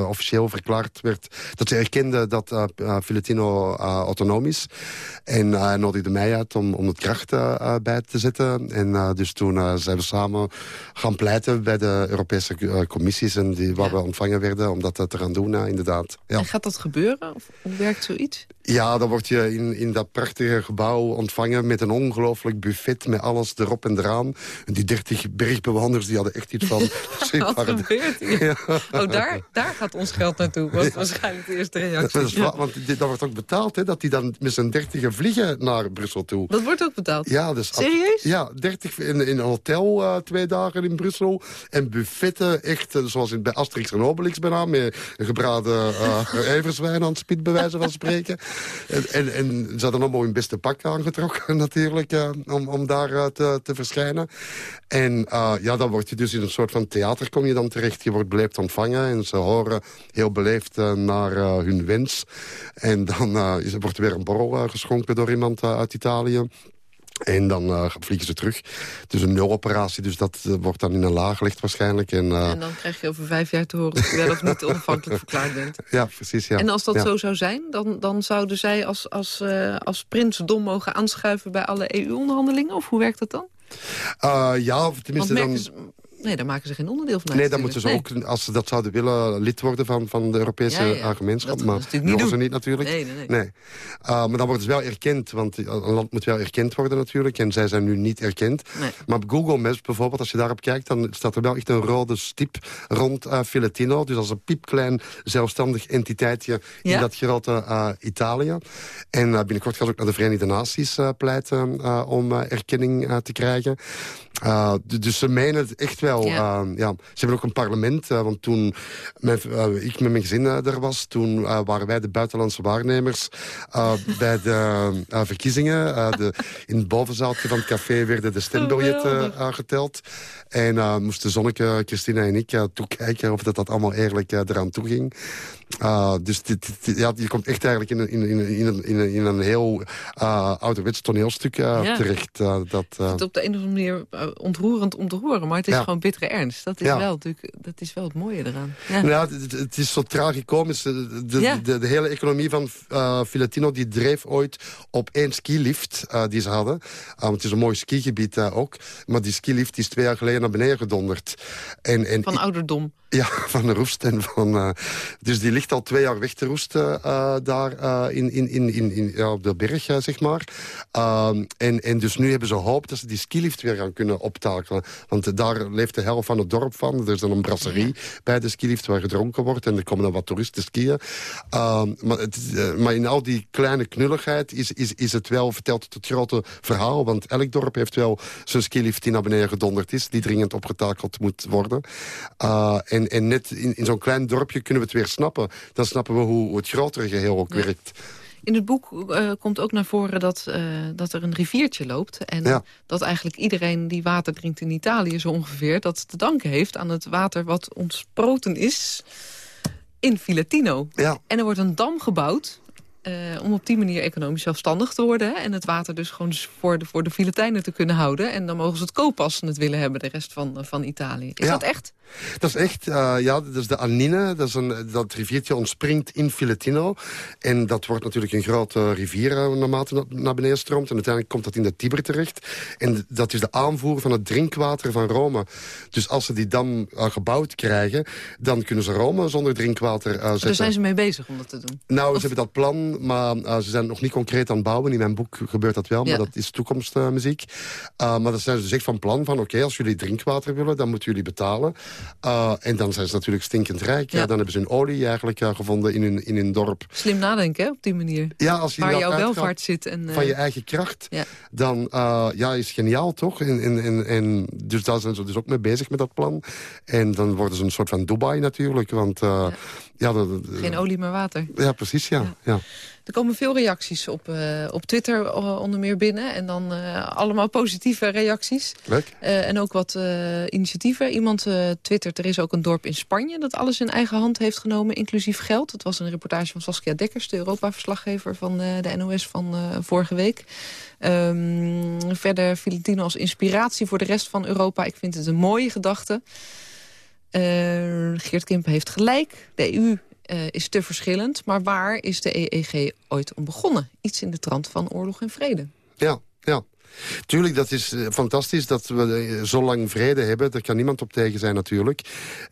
[SPEAKER 4] officieel verklaard werd. Dat ze erkenden dat Filipino autonoom is. En hij nodigde mij uit om, om het kracht bij te zetten. En dus toen zijn we samen gaan pleiten bij de Europese commissies. En die, waar we ontvangen werden om dat te gaan doen, inderdaad.
[SPEAKER 3] Ja. En gaat dat gebeuren? Of hoe werkt zoiets?
[SPEAKER 4] Ja, dan word je in, in dat prachtige gebouw ontvangen... met een ongelooflijk buffet met alles erop en eraan. En die 30 bergbewoners die hadden echt iets van... [LAUGHS]
[SPEAKER 3] Wat gebeurt hier? Oh, daar, daar gaat ons geld naartoe, was waarschijnlijk de eerste reactie. Dat, is,
[SPEAKER 4] want dat wordt ook betaald, hè, dat die dan met z'n dertigen vliegen naar Brussel toe.
[SPEAKER 3] Dat wordt ook betaald?
[SPEAKER 4] Ja, dus
[SPEAKER 3] Serieus?
[SPEAKER 4] Ja, 30 in, in een hotel uh, twee dagen in Brussel. En buffetten, echt uh, zoals in, bij Asterix en Obelix bijna... met gebraden [LAUGHS] uh, everzwijn aan het spit, bij wijze van spreken. En, en, ze hadden allemaal hun beste pak aangetrokken [LAUGHS] natuurlijk, uh, om, om daar uh, te, verschijnen. En uh, ja, dan word je dus in een soort van theater kom je dan terecht. Je wordt beleefd ontvangen en ze horen heel beleefd naar hun wens. En dan wordt er weer een borrel geschonken door iemand uit Italië. En dan uh, vliegen ze terug. Het is een nuloperatie, dus dat uh, wordt dan in een laag gelegd waarschijnlijk. En, uh...
[SPEAKER 3] en, dan krijg je over vijf jaar te horen of je wel of niet [LAUGHS] onafhankelijk verklaard bent.
[SPEAKER 4] Ja, precies. Ja.
[SPEAKER 3] En als dat
[SPEAKER 4] ja.
[SPEAKER 3] zo zou zijn, dan, dan zouden zij als, als, als prins dom mogen aanschuiven bij alle EU-onderhandelingen? Of hoe werkt dat dan?
[SPEAKER 4] ja, of tenminste dan...
[SPEAKER 3] Nee, daar maken ze geen onderdeel van uit.
[SPEAKER 4] Nee, dan moeten ze ook, als ze dat zouden willen, lid worden van, van de Europese ja, ja. gemeenschap.
[SPEAKER 3] Dat,
[SPEAKER 4] maar
[SPEAKER 3] dat willen
[SPEAKER 4] ze niet natuurlijk.
[SPEAKER 3] Nee, nee, nee.
[SPEAKER 4] nee. Uh, maar dan worden ze wel erkend, want een land moet wel erkend worden natuurlijk. En zij zijn nu niet erkend.
[SPEAKER 3] Nee.
[SPEAKER 4] Maar op Google Maps bijvoorbeeld, als je daarop kijkt... dan staat er wel echt een rode stip rond uh, Filatino. Dus als een piepklein zelfstandig entiteitje ja? in dat grote uh, Italië. En binnenkort gaat ook naar de Verenigde Naties pleiten om erkenning te krijgen. Dus ze menen het echt wel. Ja. Uh, ja. Ze hebben ook een parlement. Uh, want toen mijn, ik met mijn gezin er was... toen waren wij de buitenlandse waarnemers bij de [LAUGHS] verkiezingen. de, in het bovenzaaltje van het café werden de stembiljetten geteld. En moesten Zonneke, Christina en ik toekijken... of dat, dat allemaal eerlijk eraan toe ging. Dus dit, dit, ja, je komt echt eigenlijk in een, in, in, in een, in een, in een heel ouderwets toneelstuk ja. terecht. dat,
[SPEAKER 3] het op de een of andere manier ontroerend om te horen, maar het is ja. Gewoon bittere ernst. Dat is, ja. wel, natuurlijk, dat is wel het mooie eraan. Ja,
[SPEAKER 4] nou, het, het, is zo tragicomisch. De, de, de, de, hele economie van Filatino die dreef ooit op één skilift die ze hadden. want het is een mooi skigebied ook. Maar die skilift is twee jaar geleden naar beneden gedonderd. En, en
[SPEAKER 3] van ouderdom?
[SPEAKER 4] Ja, [LAUGHS] van de roest. En van, uh, dus die ligt al twee jaar weg te roesten uh, daar uh, in, in, in, in, ja, op de berg, zeg maar. en, en dus nu hebben ze hoop dat ze die skilift weer gaan kunnen optakelen. Want daar leeft de helft van het dorp van. Er is dan een brasserie bij de skilift waar gedronken wordt. En er komen dan wat toeristen skiën. maar, het, maar in al die kleine knulligheid is, is, is het wel, vertelt het het grote verhaal. Want elk dorp heeft wel zijn skilift die naar beneden gedonderd is. Die dringend opgetakeld moet worden. en en, net in, in zo'n klein dorpje kunnen we het weer snappen. Dan snappen we hoe, hoe het grotere geheel ook ja. werkt.
[SPEAKER 3] In het boek uh, komt ook naar voren dat, uh, dat er een riviertje loopt. En ja. dat eigenlijk iedereen die water drinkt in Italië zo ongeveer... dat te danken heeft aan het water wat ontsproten is in Filatino.
[SPEAKER 4] Ja.
[SPEAKER 3] En er wordt een dam gebouwd uh, om op die manier economisch zelfstandig te worden. Hè, en het water dus gewoon voor de, voor de Filipijnen te kunnen houden. En dan mogen ze het kopen als ze het willen hebben, de rest van, van Italië. Is
[SPEAKER 4] ja.
[SPEAKER 3] dat echt?
[SPEAKER 4] Dat is echt, uh, ja, dat is de Anine. Dat, is een, dat riviertje ontspringt in Filatino. En dat wordt natuurlijk een grote rivier uh, naarmate naar beneden stroomt. En uiteindelijk komt dat in de Tiber terecht. En dat is de aanvoer van het drinkwater van Rome. Dus als ze die dam uh, gebouwd krijgen, dan kunnen ze Rome zonder drinkwater zetten.
[SPEAKER 3] Daar zijn ze mee bezig om dat te doen?
[SPEAKER 4] Nou, of... ze hebben dat plan, maar ze zijn nog niet concreet aan het bouwen. In mijn boek gebeurt dat wel, maar ja. dat is toekomstmuziek. maar dat zijn ze dus echt van plan van, oké, okay, als jullie drinkwater willen, dan moeten jullie betalen. Uh, en dan zijn ze natuurlijk stinkend rijk. Ja. dan hebben ze hun olie eigenlijk gevonden in hun, in hun dorp.
[SPEAKER 3] Slim nadenken, hè, op die manier.
[SPEAKER 4] Ja, als je
[SPEAKER 3] Waar jouw welvaart zit. En.
[SPEAKER 4] Van je eigen kracht. Ja. Dan ja, is geniaal, toch? En, en, en, en, dus daar zijn ze dus ook mee bezig met dat plan. En dan worden ze een soort van Dubai natuurlijk. Want ja. Ja,
[SPEAKER 3] Geen olie, maar water.
[SPEAKER 4] Ja, precies, ja. ja.
[SPEAKER 3] Er komen veel reacties op, uh, op Twitter uh, onder meer binnen. En dan uh, allemaal positieve reacties.
[SPEAKER 4] Leuk.
[SPEAKER 3] en ook wat initiatieven. Iemand twittert, er is ook een dorp in Spanje... dat alles in eigen hand heeft genomen, inclusief geld. Dat was een reportage van Saskia Dekkers... de Europa-verslaggever van de NOS van vorige week. Um, verder Filipino als inspiratie voor de rest van Europa. Ik vind het een mooie gedachte. Geert Kimp heeft gelijk. De EU uh, is te verschillend. Maar waar is de EEG ooit om begonnen? Iets in de trant van oorlog en vrede.
[SPEAKER 4] Ja, ja. Tuurlijk, dat is eh, fantastisch dat we eh, zo lang vrede hebben. Daar kan niemand op tegen zijn natuurlijk.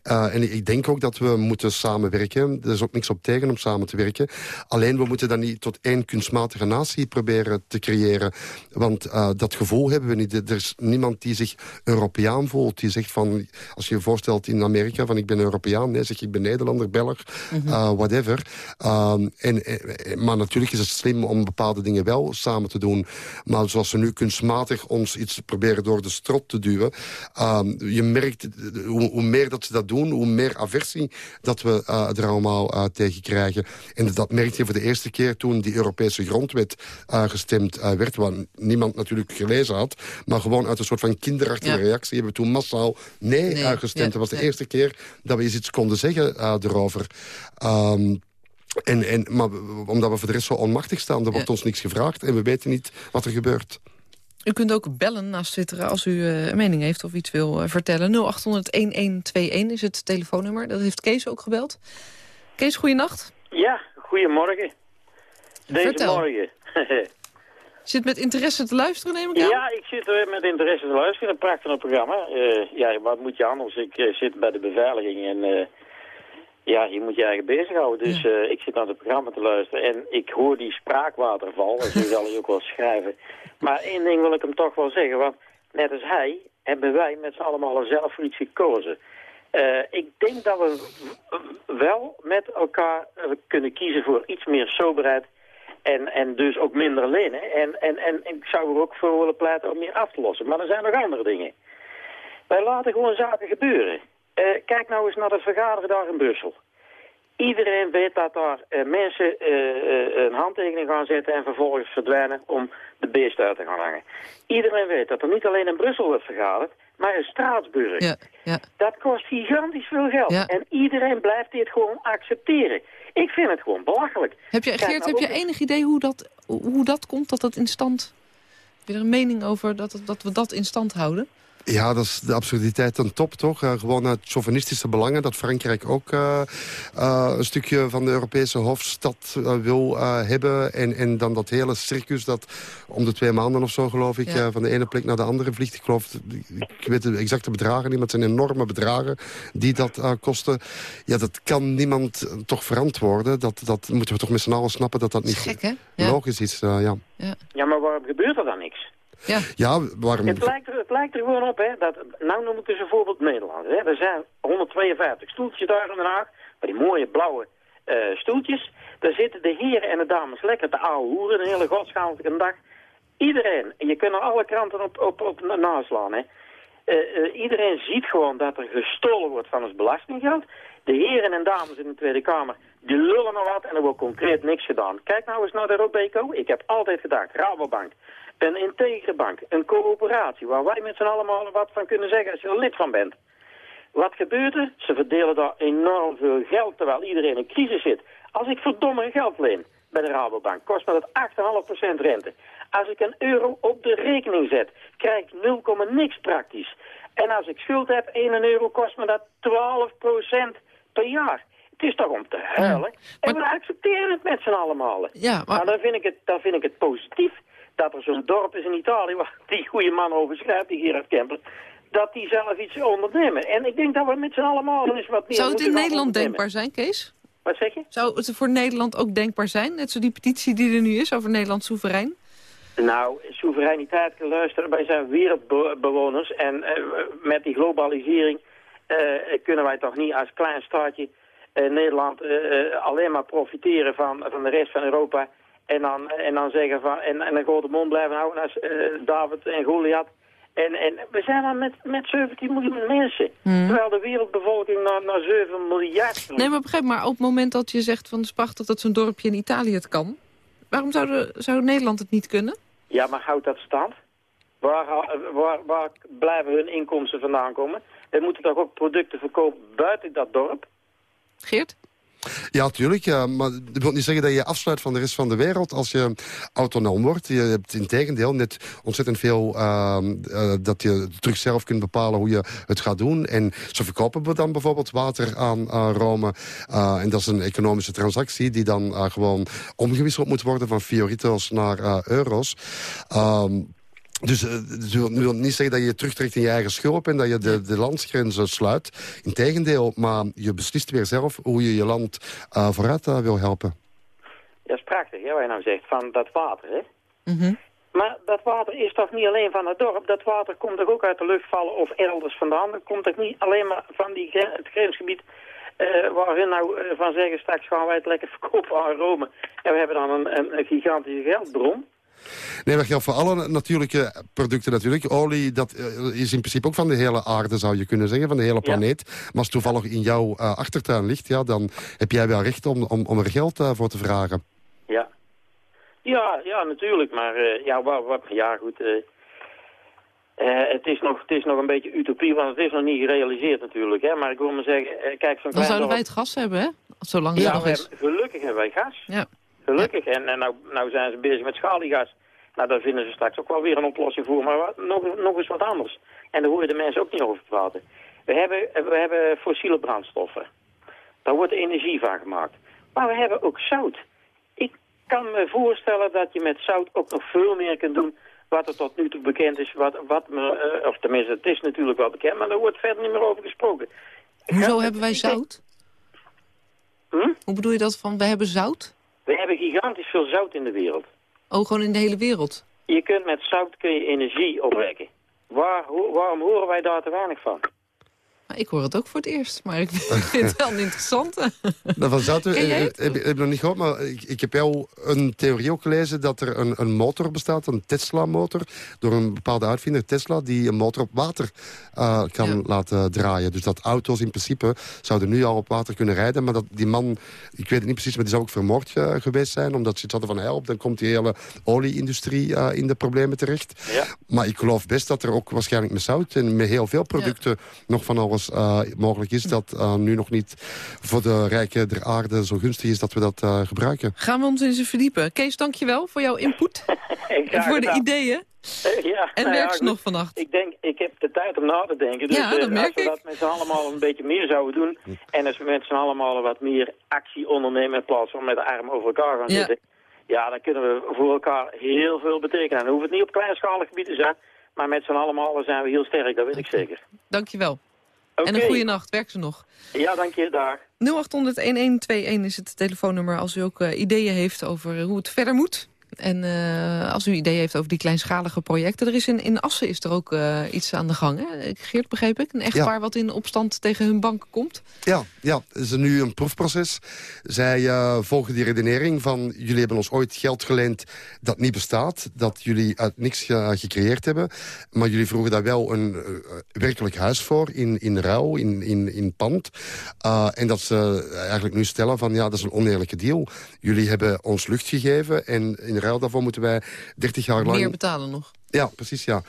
[SPEAKER 4] Uh, en ik denk ook dat we moeten samenwerken. Er is ook niks op tegen om samen te werken. Alleen we moeten dan niet tot één kunstmatige natie proberen te creëren. Want uh, dat gevoel hebben we niet. Er is niemand die zich Europeaan voelt. Die zegt van, als je je voorstelt in Amerika... van ik ben Europeaan, nee, zeg ik ben Nederlander, Belg, mm -hmm. uh, whatever. Um, en, maar natuurlijk is het slim om bepaalde dingen wel samen te doen. Maar zoals we nu kunst kunstmatig ons iets proberen door de strot te duwen. Um, je merkt, hoe, hoe, meer dat ze dat doen, hoe meer aversie dat we uh, er allemaal uh, tegen krijgen. En dat merkte je voor de eerste keer toen die Europese grondwet uh, gestemd werd. Wat niemand natuurlijk gelezen had. Maar gewoon uit een soort van kinderachtige ja. reactie hebben we toen massaal nee, nee gestemd. Ja, dat was de eerste keer dat we eens iets konden zeggen erover. Um, en, en, maar omdat we voor de rest zo onmachtig staan, er wordt ons niks gevraagd en we weten niet wat er gebeurt.
[SPEAKER 3] U kunt ook bellen naast twitteren als u uh, een mening heeft of iets wil uh, vertellen. 0800-1121 is het telefoonnummer. Dat heeft Kees ook gebeld. Kees, goeienacht.
[SPEAKER 6] Ja, goedemorgen. Deze
[SPEAKER 3] Vertel.
[SPEAKER 6] morgen. [LAUGHS]
[SPEAKER 3] zit met interesse te luisteren, neem ik aan?
[SPEAKER 6] Ja, ik zit er met interesse te luisteren. Een prachtig programma. Ja, wat moet je anders? Ik zit bij de beveiliging en ja, je moet je eigen bezighouden. Dus ja. uh, ik zit naar het programma te luisteren en ik hoor die spraakwaterval. En zo [LAUGHS] zal hij ook wel schrijven. Maar één ding wil ik hem toch wel zeggen. Want net als hij hebben wij met z'n allemaal zelf voor iets gekozen. Uh, ik denk dat we wel met elkaar kunnen kiezen voor iets meer soberheid. En, en dus ook minder lenen. En, en, en ik zou er ook voor willen pleiten om meer af te lossen. Maar er zijn nog andere dingen. Wij laten gewoon zaken gebeuren. Uh, kijk nou eens naar de vergaderen daar in Brussel. Iedereen weet dat daar uh, mensen uh, een handtekening gaan zetten en vervolgens verdwijnen om de beest uit te gaan hangen. Iedereen weet dat er niet alleen in Brussel wordt vergaderd, maar in Straatsburg.
[SPEAKER 3] Ja, ja.
[SPEAKER 6] Dat kost gigantisch veel geld.
[SPEAKER 3] Ja.
[SPEAKER 6] En iedereen blijft dit gewoon accepteren. Ik vind het gewoon belachelijk.
[SPEAKER 3] Heb je, Geert,
[SPEAKER 6] nou
[SPEAKER 3] heb je enig idee hoe dat, hoe dat komt, dat dat in stand... Heb je er een mening over dat, dat we dat in stand houden?
[SPEAKER 4] Ja, dat is de absurditeit ten top, toch? Uh, gewoon uit chauvinistische belangen. Dat Frankrijk ook uh, uh, een stukje van de Europese hoofdstad wil hebben. En, en dan dat hele circus dat om de twee maanden of zo, geloof ik...
[SPEAKER 3] Ja.
[SPEAKER 4] van de ene plek naar de andere vliegt. Ik geloof, ik weet de exacte bedragen niet, maar het zijn enorme bedragen die dat kosten. Ja, dat kan niemand toch verantwoorden. Dat, dat moeten we toch met z'n allen snappen dat dat
[SPEAKER 3] Dat
[SPEAKER 4] niet
[SPEAKER 3] is gek,
[SPEAKER 4] logisch is. ja.
[SPEAKER 3] Ja.
[SPEAKER 6] Ja, maar waarom gebeurt er dan niks?
[SPEAKER 3] Ja.
[SPEAKER 4] ja, waarom...
[SPEAKER 6] Het lijkt, er, het lijkt er gewoon op, hè. Dat, nou noem ik dus een voorbeeld Nederland. Hè. Er zijn 152 stoeltjes daar in Den Haag. Maar die mooie blauwe eh, stoeltjes. Daar zitten de heren en de dames lekker te ouwe hoeren. Een hele godschalige dag. Iedereen. En je kunt er alle kranten op, op, op na- naslaan, hè. Eh, eh, iedereen ziet gewoon dat er gestolen wordt van ons belastinggeld. De heren en dames in de Tweede Kamer, die lullen nog wat en er wordt concreet niks gedaan. Kijk nou eens naar de Robeco. Ik heb altijd gedacht, Rabobank, een integere bank, een coöperatie... waar wij met z'n allemaal wat van kunnen zeggen als je er lid van bent. Wat gebeurt er? Ze verdelen daar enorm veel geld terwijl iedereen in crisis zit. Als ik verdomme geld leen bij de Rabobank, kost me dat 8,5% rente. Als ik een euro op de rekening zet, krijg ik 0, niks praktisch. En als ik schuld heb, 1 euro kost me dat 12% per jaar. Het is toch om te huilen. En we accepteren het met z'n allemaal.
[SPEAKER 3] Ja, maar-
[SPEAKER 6] Maar dan vind, ik het, dan vind ik het positief dat er zo'n dorp is in Italië... waar die goede man over schrijft, die Gerard Kemper... dat die zelf iets ondernemen. En ik denk dat we met z'n allemaal eens wat meer
[SPEAKER 3] Zou het in Nederland denkbaar zijn, Kees?
[SPEAKER 6] Wat zeg je?
[SPEAKER 3] Zou het voor Nederland ook denkbaar zijn? Net zo die petitie die er nu is over Nederland soeverein?
[SPEAKER 6] Nou, soevereiniteit, luisteren, wij zijn wereldbewoners en eh, met die globalisering eh, kunnen wij toch niet als klein staatje eh, Nederland alleen maar profiteren van, van de rest van Europa en dan, en dan zeggen van, en, en een grote mond blijven houden als eh, David en Goliath En, en we zijn maar met, met 17 miljoen mensen.
[SPEAKER 3] Hmm.
[SPEAKER 6] Terwijl de wereldbevolking naar, naar 7 miljard
[SPEAKER 3] Nee, maar begrijp maar, op het moment dat je zegt van het is prachtig dat zo'n dorpje in Italië het kan. Waarom zou, de, zou Nederland het niet kunnen?
[SPEAKER 6] Ja, maar houdt dat stand? Waar, ha- waar, waar blijven hun inkomsten vandaan komen? We moeten toch ook producten verkopen buiten dat dorp?
[SPEAKER 3] Geert?
[SPEAKER 4] Ja, tuurlijk. Ja, maar dat wil niet zeggen dat je afsluit van de rest van de wereld als je autonoom wordt. Je hebt in tegendeel net ontzettend veel ehm, eh, dat je terug zelf kunt bepalen hoe je het gaat doen. En zo verkopen we dan bijvoorbeeld water aan eh, Rome. Eh, en dat is een economische transactie die dan gewoon omgewisseld moet worden van fiorito's naar euro's. Ehm, dus eh, dat wil, wil niet zeggen dat je terugtrekt in je eigen schulp... en dat je de, de landsgrenzen sluit. Integendeel, maar je beslist weer zelf hoe je je land eh, vooruit eh, wil helpen.
[SPEAKER 6] Dat is prachtig, hè, wat je nou zegt, van dat water, hè?
[SPEAKER 3] Mhm.
[SPEAKER 6] Maar dat water is toch niet alleen van het dorp? Dat water komt toch ook uit de lucht vallen of elders vandaan? Dat komt toch niet alleen maar van die, gren- het grensgebied... eh, waar hun nou eh, van zeggen, straks gaan wij het lekker verkopen aan Rome. En we hebben dan een, een, een gigantische geldbron.
[SPEAKER 4] Nee, dat geldt voor alle natuurlijke producten natuurlijk. Olie, dat eh, is in principe ook van de hele aarde, zou je kunnen zeggen, van de hele planeet. Maar als het toevallig in jouw eh, achtertuin ligt, ja, dan heb jij wel recht om, om, om er geld eh, voor te vragen.
[SPEAKER 6] Ja. Ja, ja, natuurlijk. Maar eh, ja, wat, wat, ja, goed. eh, eh, het, is nog, het is nog een beetje utopie, want het is nog niet gerealiseerd natuurlijk. Hè? Maar ik wil maar zeggen, kijk, zo'n
[SPEAKER 3] Dan
[SPEAKER 6] klein
[SPEAKER 3] zouden wij het gas hebben, hè? Zolang het
[SPEAKER 6] Ja,
[SPEAKER 3] nog
[SPEAKER 6] we
[SPEAKER 3] is.
[SPEAKER 6] hebben- gelukkig hebben wij gas.
[SPEAKER 3] Ja.
[SPEAKER 6] Gelukkig. En, en nou, nou zijn ze bezig met schaliegas. Nou, daar vinden ze straks ook wel weer een oplossing voor. Maar wat, nog, nog eens wat anders. En daar hoor je de mensen ook niet over praten. We hebben, we hebben fossiele brandstoffen. Daar wordt energie van gemaakt. Maar we hebben ook zout. Ik kan me voorstellen dat je met zout ook nog veel meer kunt doen... wat er tot nu toe bekend is. Wat, wat me, eh, of tenminste, het is natuurlijk wel bekend... maar daar wordt verder niet meer over gesproken.
[SPEAKER 3] Hoezo hebben wij zout?
[SPEAKER 6] Hm?
[SPEAKER 3] Hoe bedoel je dat van, we hebben zout?
[SPEAKER 6] We hebben gigantisch veel zout in de wereld.
[SPEAKER 3] Oh, gewoon in de hele wereld.
[SPEAKER 6] Je kunt met zout kun je energie opwekken. Waar, ho- waarom horen wij daar te weinig van?
[SPEAKER 3] Nou, ik hoor het ook voor het eerst, maar ik [LAUGHS] vind het wel een interessante.
[SPEAKER 4] Nou, van zout
[SPEAKER 3] Ken jij
[SPEAKER 4] eh, heb, heb ik nog niet gehoord, maar ik, ik heb wel een theorie ook gelezen... dat er een, een motor bestaat, een Tesla-motor... door een bepaalde uitvinder, Tesla, die een motor op water eh, kan
[SPEAKER 3] Ja.
[SPEAKER 4] laten draaien. Dus dat auto's in principe zouden nu al op water kunnen rijden... maar dat die man, ik weet het niet precies, maar die zou ook vermoord geweest zijn... omdat ze iets hadden van help, dan komt die hele olieindustrie eh, in de problemen terecht.
[SPEAKER 6] Ja.
[SPEAKER 4] Maar ik geloof best dat er ook waarschijnlijk met zout... en met heel veel producten nog van alles eh, mogelijk is... dat eh, nu nog niet voor de rijken der aarde zo gunstig is dat we dat eh, gebruiken.
[SPEAKER 3] Gaan we ons in ze verdiepen. Kees, dankjewel voor jouw input [LAUGHS] en voor de
[SPEAKER 6] gedaan.
[SPEAKER 3] ideeën.
[SPEAKER 6] Ja,
[SPEAKER 3] En
[SPEAKER 6] nou ja,
[SPEAKER 3] ze nog vannacht.
[SPEAKER 6] Ik denk, ik heb de tijd om na te denken. Dus
[SPEAKER 3] Ja, dat merk
[SPEAKER 6] als we
[SPEAKER 3] ik.
[SPEAKER 6] dat met z'n allemaal een beetje meer zouden doen... en als we met z'n allemaal wat meer actie ondernemen... in plaats van met de armen over elkaar gaan
[SPEAKER 3] Ja.
[SPEAKER 6] zitten... ja, dan kunnen we voor elkaar heel veel betekenen. En dan hoeft het niet op kleinschalig gebied te zijn... maar met z'n allemaal zijn we heel sterk, dat weet ik zeker.
[SPEAKER 3] Dankjewel. En een goede nacht. Werk ze nog.
[SPEAKER 6] Ja, dank je. Dag.
[SPEAKER 3] 0800-1121 is het telefoonnummer als u ook eh, ideeën heeft over hoe het verder moet. En eh, als u ideeën heeft over die kleinschalige projecten. Er is in, in Assen is er ook eh, iets aan de gang. Hè? Geert, begreep ik? Een echtpaar wat in opstand tegen hun bank komt.
[SPEAKER 4] Ja, ja, het is nu een proefproces. Zij eh, volgen die redenering van... jullie hebben ons ooit geld geleend dat niet bestaat. Dat jullie uit niks ge- gecreëerd hebben. Maar jullie vroegen daar wel een eh, werkelijk huis voor in, in ruil, in, in, in pand. En dat ze eigenlijk nu stellen van... ja, dat is een oneerlijke deal. Jullie hebben ons lucht gegeven en in ruil daarvoor moeten wij 30 jaar lang...
[SPEAKER 3] Meer betalen nog.
[SPEAKER 4] Ja, precies, ja.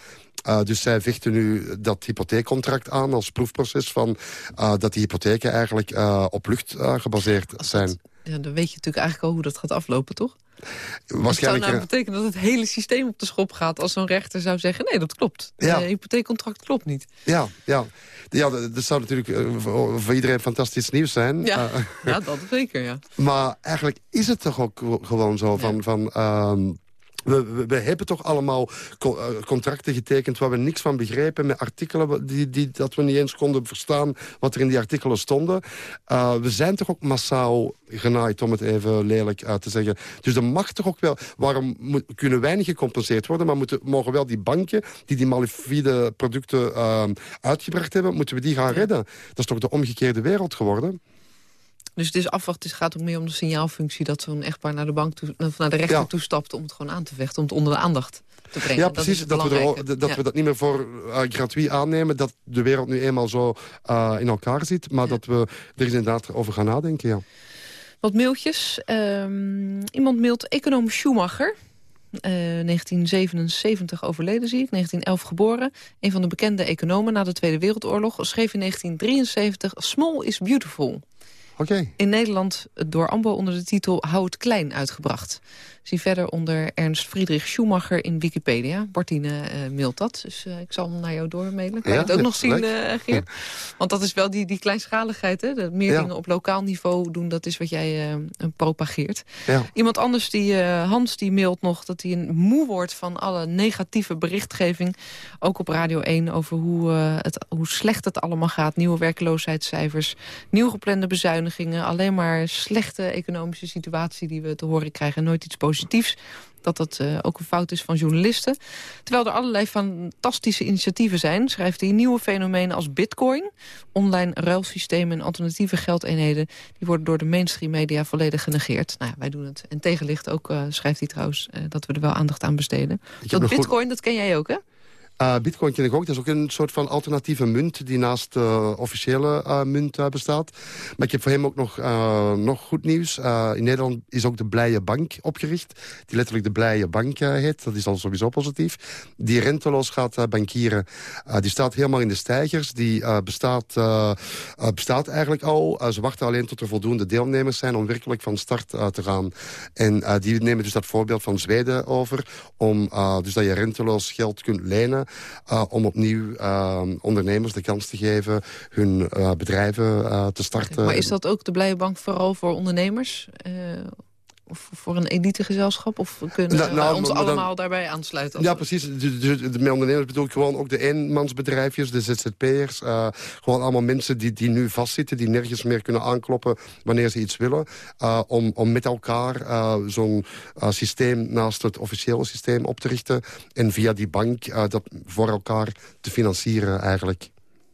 [SPEAKER 4] Uh, dus zij vechten nu dat hypotheekcontract aan als proefproces van uh, dat die hypotheken eigenlijk uh, op lucht gebaseerd zijn.
[SPEAKER 3] Ja, dan weet je natuurlijk eigenlijk al hoe dat gaat aflopen, toch?
[SPEAKER 4] Waarschijnlijk,
[SPEAKER 3] het zou nou betekenen dat het hele systeem op de schop gaat... als zo'n rechter zou zeggen, nee, dat klopt.
[SPEAKER 4] Ja.
[SPEAKER 3] Het hypotheekcontract klopt niet.
[SPEAKER 4] Ja, ja. Ja, dat zou natuurlijk uh, voor, voor, iedereen fantastisch nieuws zijn.
[SPEAKER 3] Ja, uh, ja dat zeker, ja. [LAUGHS]
[SPEAKER 4] Maar eigenlijk is het toch ook gewoon zo van... Van uh, we, we, we, hebben toch allemaal co uh, contracten getekend waar we niks van begrepen... met artikelen die, die, dat we niet eens konden verstaan wat er in die artikelen stonden. Uh, we zijn toch ook massaal genaaid, om het even lelijk uit te zeggen. Dus dat mag toch ook wel... Waarom moet, kunnen wij niet gecompenseerd worden... maar moeten, mogen wel die banken die die malafide producten uh, uitgebracht hebben... moeten we die gaan redden? Dat is toch de omgekeerde wereld geworden?
[SPEAKER 3] Dus het is afwachten, het gaat ook meer om de signaalfunctie... dat zo'n echtpaar naar de bank toe, of naar de rechter
[SPEAKER 4] Ja.
[SPEAKER 3] toestapt... om het gewoon aan te vechten, om het onder de aandacht te brengen.
[SPEAKER 4] Ja, precies. Dat, we, er, dat
[SPEAKER 3] Ja.
[SPEAKER 4] we dat niet meer voor uh, gratuit aannemen. Dat de wereld nu eenmaal zo uh, in elkaar zit. Maar dat we er inderdaad over gaan nadenken, ja.
[SPEAKER 3] Wat mailtjes. Ehm, iemand mailt econoom Schumacher. Eh, 1977 overleden zie ik, 1911 geboren. Een van de bekende economen na de Tweede Wereldoorlog. Schreef in 1973 Small is Beautiful. In Nederland door AMBO onder de titel Hou het klein uitgebracht. Zie verder onder Ernst Friedrich Schumacher in Wikipedia. Bartine eh, mailt dat, dus eh, ik zal hem naar jou doormailen. Kan
[SPEAKER 4] Ja,
[SPEAKER 3] je het ook
[SPEAKER 4] ja,
[SPEAKER 3] nog zien, eh Geert? Want dat is wel die, die kleinschaligheid, hè? Dat meer
[SPEAKER 4] Ja.
[SPEAKER 3] dingen op lokaal niveau doen, dat is wat jij propageert.
[SPEAKER 4] Ja.
[SPEAKER 3] Iemand anders, die, Hans, die mailt nog dat hij een moe wordt van alle negatieve berichtgeving. Ook op Radio 1 over hoe, het, hoe slecht het allemaal gaat. Nieuwe werkloosheidscijfers, nieuw geplande bezuinigingen. Alleen maar slechte economische situatie die we te horen krijgen. Nooit iets positiefs. Dat dat eh, ook een fout is van journalisten. Terwijl er allerlei fantastische initiatieven zijn... schrijft hij nieuwe fenomenen als bitcoin... online ruilsystemen en alternatieve geldeenheden... die worden door de mainstream media volledig genegeerd. Nou ja, wij doen het. En tegenlicht ook, eh, schrijft hij trouwens... eh, dat we er wel aandacht aan besteden. Dat
[SPEAKER 4] goed-
[SPEAKER 3] bitcoin, dat ken jij ook, hè?
[SPEAKER 4] Uh, Bitcoin ken ik ook. Dat is ook een soort van alternatieve munt die naast de officiële uh, munt bestaat. Maar ik heb voor hem ook nog, nog goed nieuws. In Nederland is ook de Blije Bank opgericht. Die letterlijk de Blije Bank heet. Dat is al sowieso positief. Die renteloos gaat bankieren. Die staat helemaal in de stijgers. Die bestaat, bestaat eigenlijk al. Ze wachten alleen tot er voldoende deelnemers zijn om werkelijk van start te gaan. En die nemen dus dat voorbeeld van Zweden over. Om, dus dat je renteloos geld kunt lenen. Uh, om opnieuw uh, ondernemers de kans te geven hun uh, bedrijven uh, te starten.
[SPEAKER 3] Maar is dat ook de Blije Bank vooral voor ondernemers? Of voor een elitegezelschap? Of kunnen
[SPEAKER 4] Nou, nou,
[SPEAKER 3] we ons
[SPEAKER 4] maar dan-
[SPEAKER 3] allemaal daarbij aansluiten?
[SPEAKER 4] Ja, precies. De, de, ondernemers bedoel ik gewoon ook de eenmansbedrijfjes, de ZZP'ers. Uh, gewoon allemaal mensen die, die nu vastzitten, die nergens meer kunnen aankloppen wanneer ze iets willen. Uh, om, om met elkaar uh, zo'n systeem naast het officiële systeem op te richten. En via die bank dat voor elkaar te financieren eigenlijk.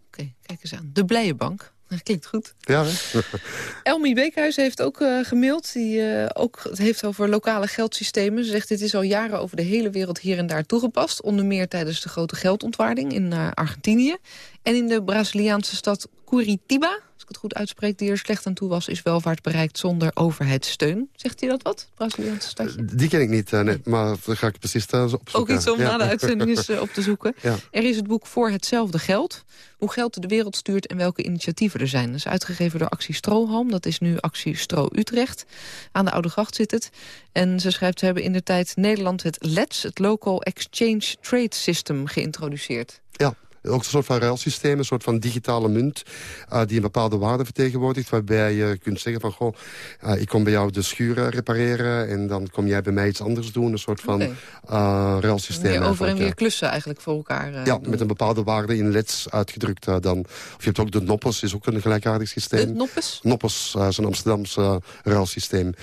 [SPEAKER 3] Oké, kijk eens aan. De Blije Bank. Dat klinkt goed.
[SPEAKER 4] Ja, hè? [LAUGHS]
[SPEAKER 3] Elmi Beekhuis heeft ook uh, gemaild. Die uh, ook het heeft over lokale geldsystemen. Ze zegt dit is al jaren over de hele wereld hier en daar toegepast. Onder meer tijdens de grote geldontwaarding in uh, Argentinië. En in de Braziliaanse stad Curitiba, het goed uitspreek... die er slecht aan toe was, is welvaart bereikt zonder overheidssteun. Zegt hij dat wat, Braziliaanse stadje?
[SPEAKER 4] Die ken ik niet, uh, nee, maar dat ga ik precies uh, opzoeken.
[SPEAKER 3] Ook iets om
[SPEAKER 4] ja.
[SPEAKER 3] na de [LAUGHS] uitzending eens uh, op te zoeken.
[SPEAKER 4] Ja.
[SPEAKER 3] Er is het boek Voor hetzelfde geld. Hoe geld de wereld stuurt en welke initiatieven er zijn. Dat is uitgegeven door Actie Strohalm. Dat is nu Actie Stro Utrecht. Aan de Oude Gracht zit het. En ze schrijft, ze hebben in de tijd Nederland het LETS... het Local Exchange Trade System, geïntroduceerd.
[SPEAKER 4] Ja. Ook een soort van ruilsysteem, een soort van digitale munt... Uh, die een bepaalde waarde vertegenwoordigt. Waarbij je kunt zeggen van... Goh, uh, ik kom bij jou de schuur repareren... en dan kom jij bij mij iets anders doen. Een soort van okay. ruilsysteem.
[SPEAKER 3] Meer over en weer klussen eigenlijk voor elkaar
[SPEAKER 4] Ja,
[SPEAKER 3] doen.
[SPEAKER 4] met een bepaalde waarde in leds uitgedrukt dan. Of je hebt ook de noppes, is ook een gelijkaardig systeem.
[SPEAKER 3] De noppes?
[SPEAKER 4] Noppes, is een Amsterdamse ruilsysteem.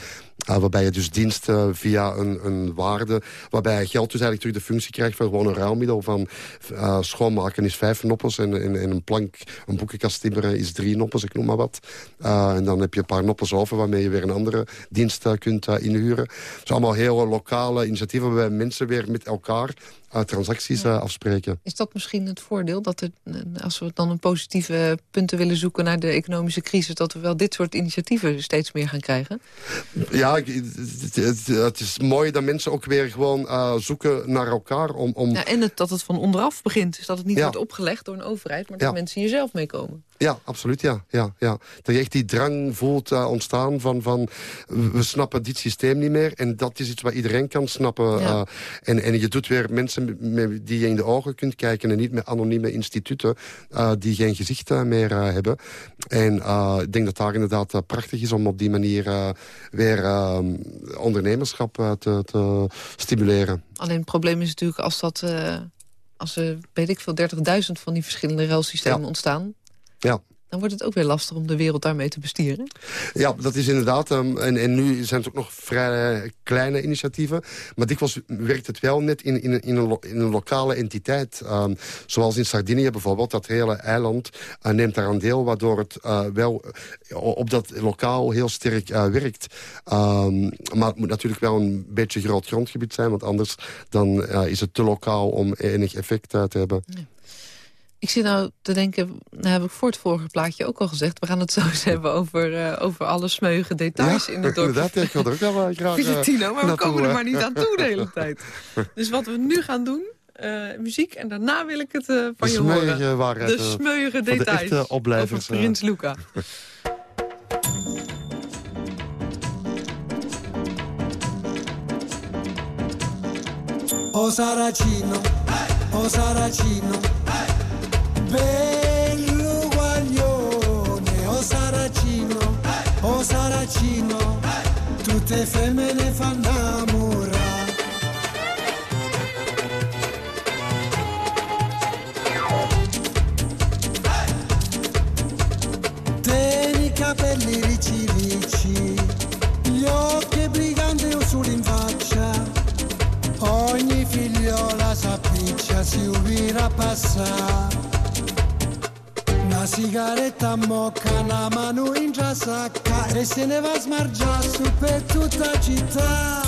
[SPEAKER 4] Uh, waarbij je dus diensten via een, een waarde... waarbij geld dus eigenlijk terug de functie krijgt van gewoon een ruilmiddel. Van uh, schoonmaken is vijf noppes en, en, en, een plank, een boekenkast timmeren is drie noppes, ik noem maar wat. Uh, en dan heb je een paar noppes over waarmee je weer een andere dienst kunt inhuren. Het zijn allemaal heel lokale initiatieven waarbij mensen weer met elkaar uh, transacties uh, afspreken.
[SPEAKER 3] Is dat misschien het voordeel? Dat er, als we dan een positieve punten willen zoeken naar de economische crisis... dat we wel dit soort initiatieven steeds meer gaan krijgen?
[SPEAKER 4] Ja, het, het, het is mooi dat mensen ook weer gewoon uh, zoeken naar elkaar. Om, om...
[SPEAKER 3] Ja, en het, dat het van onderaf begint. Dus dat het niet wordt opgelegd door een overheid... maar dat mensen hier zelf meekomen.
[SPEAKER 4] Ja, absoluut, ja. ja, ja. Dat je echt die drang voelt uh, ontstaan van, van... we snappen dit systeem niet meer. En dat is iets wat iedereen kan snappen.
[SPEAKER 3] Ja.
[SPEAKER 4] Uh, en, en je doet weer mensen die je in de ogen kunt kijken... en niet met anonieme instituten uh, die geen gezicht meer hebben. En ik denk dat daar inderdaad prachtig is om op die manier... weer ondernemerschap te, te stimuleren.
[SPEAKER 3] Alleen het probleem is natuurlijk als dat... eh, als er, weet ik veel, 30.000 van die verschillende ruilsystemen
[SPEAKER 4] Ja.
[SPEAKER 3] ontstaan...
[SPEAKER 4] Ja.
[SPEAKER 3] dan wordt het ook weer lastig om de wereld daarmee te bestieren.
[SPEAKER 4] Ja, dat is inderdaad. Um, en, en nu zijn het ook nog vrij kleine initiatieven. Maar dikwijls werkt het wel net in, in, in, een, in een lokale entiteit. Um, zoals in Sardinië bijvoorbeeld. Dat hele eiland uh, neemt daaraan deel... waardoor het uh, wel op dat lokaal heel sterk uh, werkt. Um, maar het moet natuurlijk wel een beetje groot grondgebied zijn. Want anders dan, is het te lokaal om enig effect te hebben. Ja.
[SPEAKER 3] Ik zit nou te denken, nou heb ik voor het vorige plaatje ook al gezegd... we gaan het zo eens hebben over, uh, over alle smeuïge details in het dorp.
[SPEAKER 4] inderdaad, ik wil er ook wel uh, [LAUGHS] graag
[SPEAKER 3] uh, maar we komen er maar niet aan toe de hele [LAUGHS] tijd. Dus wat we nu gaan doen, muziek... en daarna wil ik het van je horen.
[SPEAKER 4] Waarheid,
[SPEAKER 3] de smeuïge details
[SPEAKER 4] de over
[SPEAKER 3] Prins Luca. [LAUGHS]
[SPEAKER 7] O Saracino, o Saracino bello guaglione, o saracino, o saracino, tutte femmine fanno i capelli ricci ricci, gli occhi briganti solo in faccia, ogni figliola s'appiccia, si ubira passare. Sigaretta mocca, una mano in già sacca e se ne va a smargiare su per tutta città.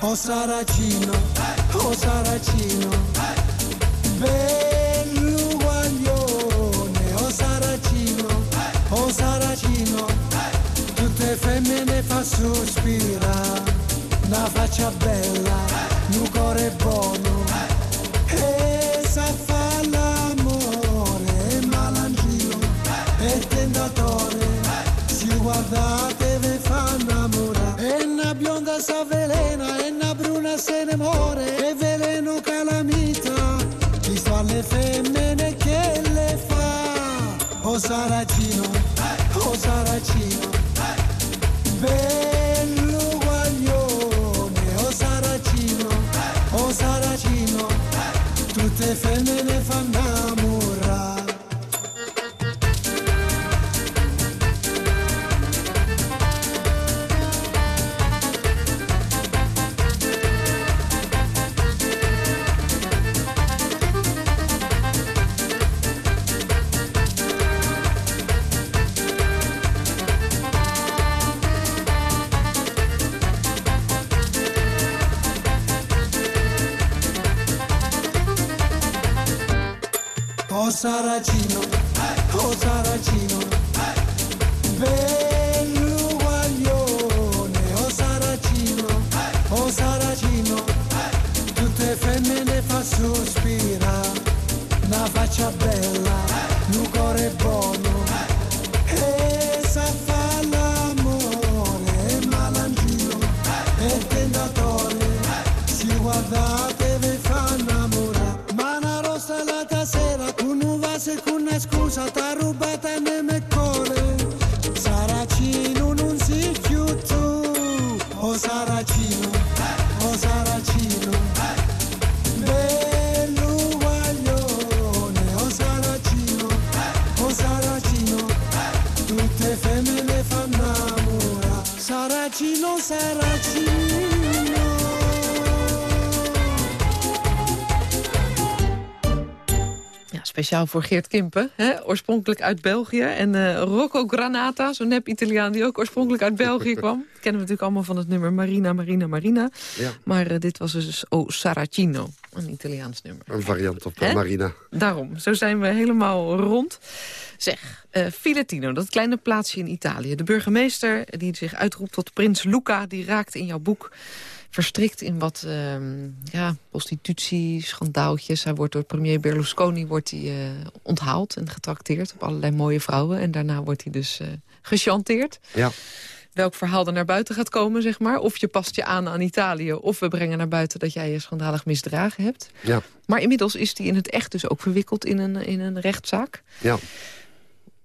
[SPEAKER 7] O Saracino, o Saracino, bello guaglione, o Saracino, o Saracino, tutte femmine fa sospira, una faccia bella, un cuore buono, Saracino, o Saracino, bello guaglione, o Saracino, o Saracino, tutte femmine fanno sospira, una faccia bella, un cuore buono, e sa fa l'amore, malangino, e tentatore, si guardate ve fa innamorare, ma una rossa la sera con un vaso e con una scusa
[SPEAKER 3] speciaal voor Geert Kimpen, hè? oorspronkelijk uit België. En eh, Rocco Granata, zo'n nep-Italiaan die ook oorspronkelijk uit België [LAUGHS] kwam. Kennen we natuurlijk allemaal van het nummer Marina, Marina, Marina.
[SPEAKER 4] Ja.
[SPEAKER 3] Maar eh, dit was dus O Saracino, een Italiaans nummer.
[SPEAKER 4] Een variant op
[SPEAKER 3] Hè?
[SPEAKER 4] Marina.
[SPEAKER 3] Daarom, zo zijn we helemaal rond. Zeg, eh Filetino, dat kleine plaatsje in Italië. De burgemeester die zich uitroept tot prins Luca... die raakt in jouw boek verstrikt in wat ehm, ja, prostitutie, schandaaltjes. Hij wordt door premier Berlusconi wordt hij, eh, onthaald en getrakteerd op allerlei mooie vrouwen. En daarna wordt hij dus eh gechanteerd.
[SPEAKER 4] Ja.
[SPEAKER 3] Welk verhaal er naar buiten gaat komen, zeg maar. Of je past je aan aan Italië, of we brengen naar buiten... dat jij je schandalig misdragen hebt.
[SPEAKER 4] Ja.
[SPEAKER 3] Maar inmiddels is hij in het echt dus ook verwikkeld in een, in een rechtszaak.
[SPEAKER 4] Ja.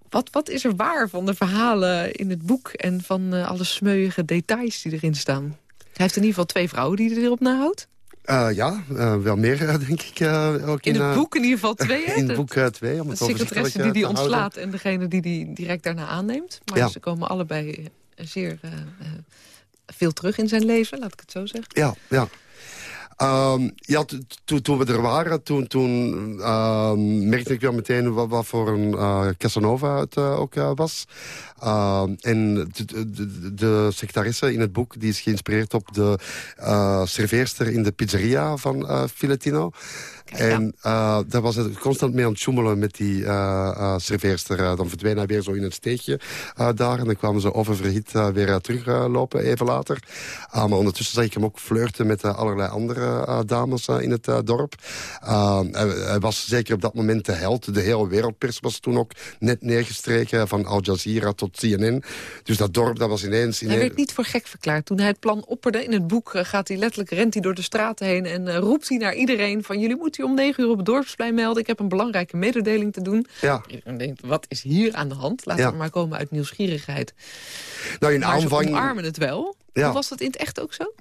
[SPEAKER 3] Wat, wat is er waar van de verhalen in het boek... en van eh, alle smeuïge details die erin staan? Hij heeft in ieder geval twee vrouwen die hij erop nahoudt.
[SPEAKER 4] Uh, ja, uh, wel meer, denk ik. Ook
[SPEAKER 3] in, in het boek in ieder geval twee, hè? [LAUGHS]
[SPEAKER 4] In het boek twee, om het
[SPEAKER 3] De secretaresse die die ontslaat en degene die die direct daarna aanneemt. Maar ja. ze komen allebei zeer veel terug in zijn leven, laat ik het zo zeggen.
[SPEAKER 4] Ja, ja. Um, ja, toen we er waren, toen, toen uh, merkte ik wel meteen wat, wat voor een uh, Casanova het uh, ook was. en de, de, de, secretaresse in het boek die is geïnspireerd op de serveerster in de pizzeria van Filetino. En daar was het constant mee aan het joemelen met die serveerster. dan verdween hij weer zo in het steegje daar. En dan kwamen ze oververhit weer teruglopen even later. maar ondertussen zag ik hem ook flirten met allerlei andere dames in het dorp. Hij, hij, was zeker op dat moment de held. De hele wereldpers was toen ook net neergestreken. Van Al Jazeera tot CNN. Dus dat dorp dat was ineens... ineens...
[SPEAKER 3] Hij werd niet voor gek verklaard. Toen hij het plan opperde in het boek... gaat hij letterlijk, rent hij door de straten heen... en roept hij naar iedereen van... jullie moeten om negen uur op het dorpsplein melden. Ik heb een belangrijke mededeling te doen. Ja. Iedereen denkt, wat is hier aan de hand? Laten we maar komen uit nieuwsgierigheid.
[SPEAKER 4] Nou, in
[SPEAKER 3] maar
[SPEAKER 4] aanvang...
[SPEAKER 3] omarmen het wel. Ja. Was dat in het echt ook zo?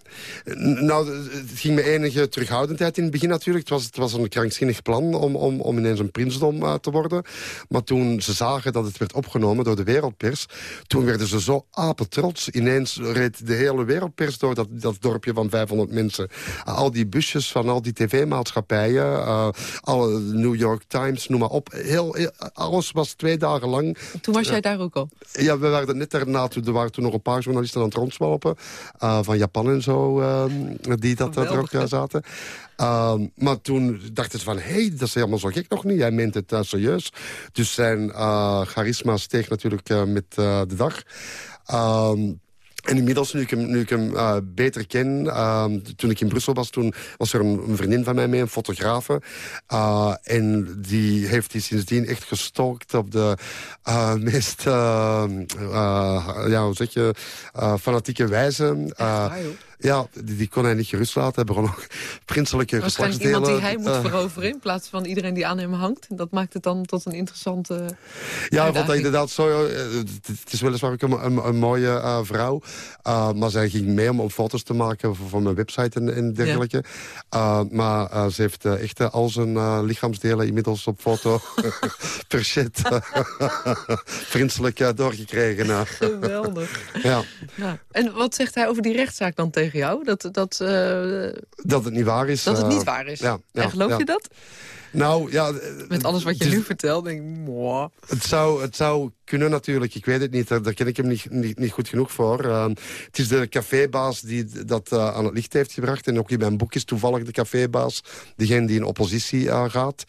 [SPEAKER 4] Nou, het ging me enige terughoudendheid in het begin natuurlijk. Het was, het was een krankzinnig plan om, om, om ineens een prinsdom uh, te worden. Maar toen ze zagen dat het werd opgenomen door de wereldpers... toen werden ze zo apetrots. Ineens reed de hele wereldpers door dat, dat dorpje van 500 mensen. Uh, al die busjes van al die tv-maatschappijen... Uh, alle New York Times, noem maar op. Heel, heel, alles was twee dagen lang.
[SPEAKER 3] Toen was jij daar ook al?
[SPEAKER 4] Ja, we waren net daarna. Er waren toen nog een paar journalisten aan het rondzwalpen. Uh, van Japan en zo, uh, die dat, er ook uh, zaten. Ehm, maar toen dachten ze van, hé, hey, dat is helemaal zo gek nog niet. Hij meent het serieus. Dus zijn charisma steeg natuurlijk met de dag. Ehm, en inmiddels, nu ik hem, nu ik hem uh, beter ken... Uh, toen ik in Brussel was, toen was er een, een vriendin van mij mee, een fotografe. Uh, en die heeft die sindsdien echt gestalkt op de meest... ja, hoe zeg je... fanatieke wijze. Ja, die, die, kon hij niet gerust laten. Hij begon ook [LAUGHS] prinselijke
[SPEAKER 3] Waarschijnlijk iemand die hij moet uh, veroveren in plaats van iedereen die aan hem hangt. Dat maakt het dan tot een interessante
[SPEAKER 4] Ja, want inderdaad zo... Uh, het is weliswaar ook een, een, een mooie uh, vrouw. maar zij ging mee om, om foto's te maken voor, voor mijn website en, en dergelijke. Ja. maar ze heeft echt al zijn lichaamsdelen inmiddels op foto [LAUGHS] per shit [LAUGHS] prinselijk doorgekregen.
[SPEAKER 3] Geweldig. ja. ja. En wat zegt hij over die rechtszaak dan tegen jou? Dat, dat, uh,
[SPEAKER 4] dat het niet waar is.
[SPEAKER 3] Dat het niet waar is. Ja, ja en geloof
[SPEAKER 4] ja.
[SPEAKER 3] je dat?
[SPEAKER 4] Nou, ja...
[SPEAKER 3] Met alles wat je dus, nu vertelt, denk ik... Mwah.
[SPEAKER 4] Het zou, het zou kunnen natuurlijk, ik weet het niet. Daar, ken ik hem niet, niet, niet goed genoeg voor. Uh, het is de cafébaas die dat uh, aan het licht heeft gebracht. En ook in mijn boek is toevallig de cafébaas... degene die in oppositie uh, gaat.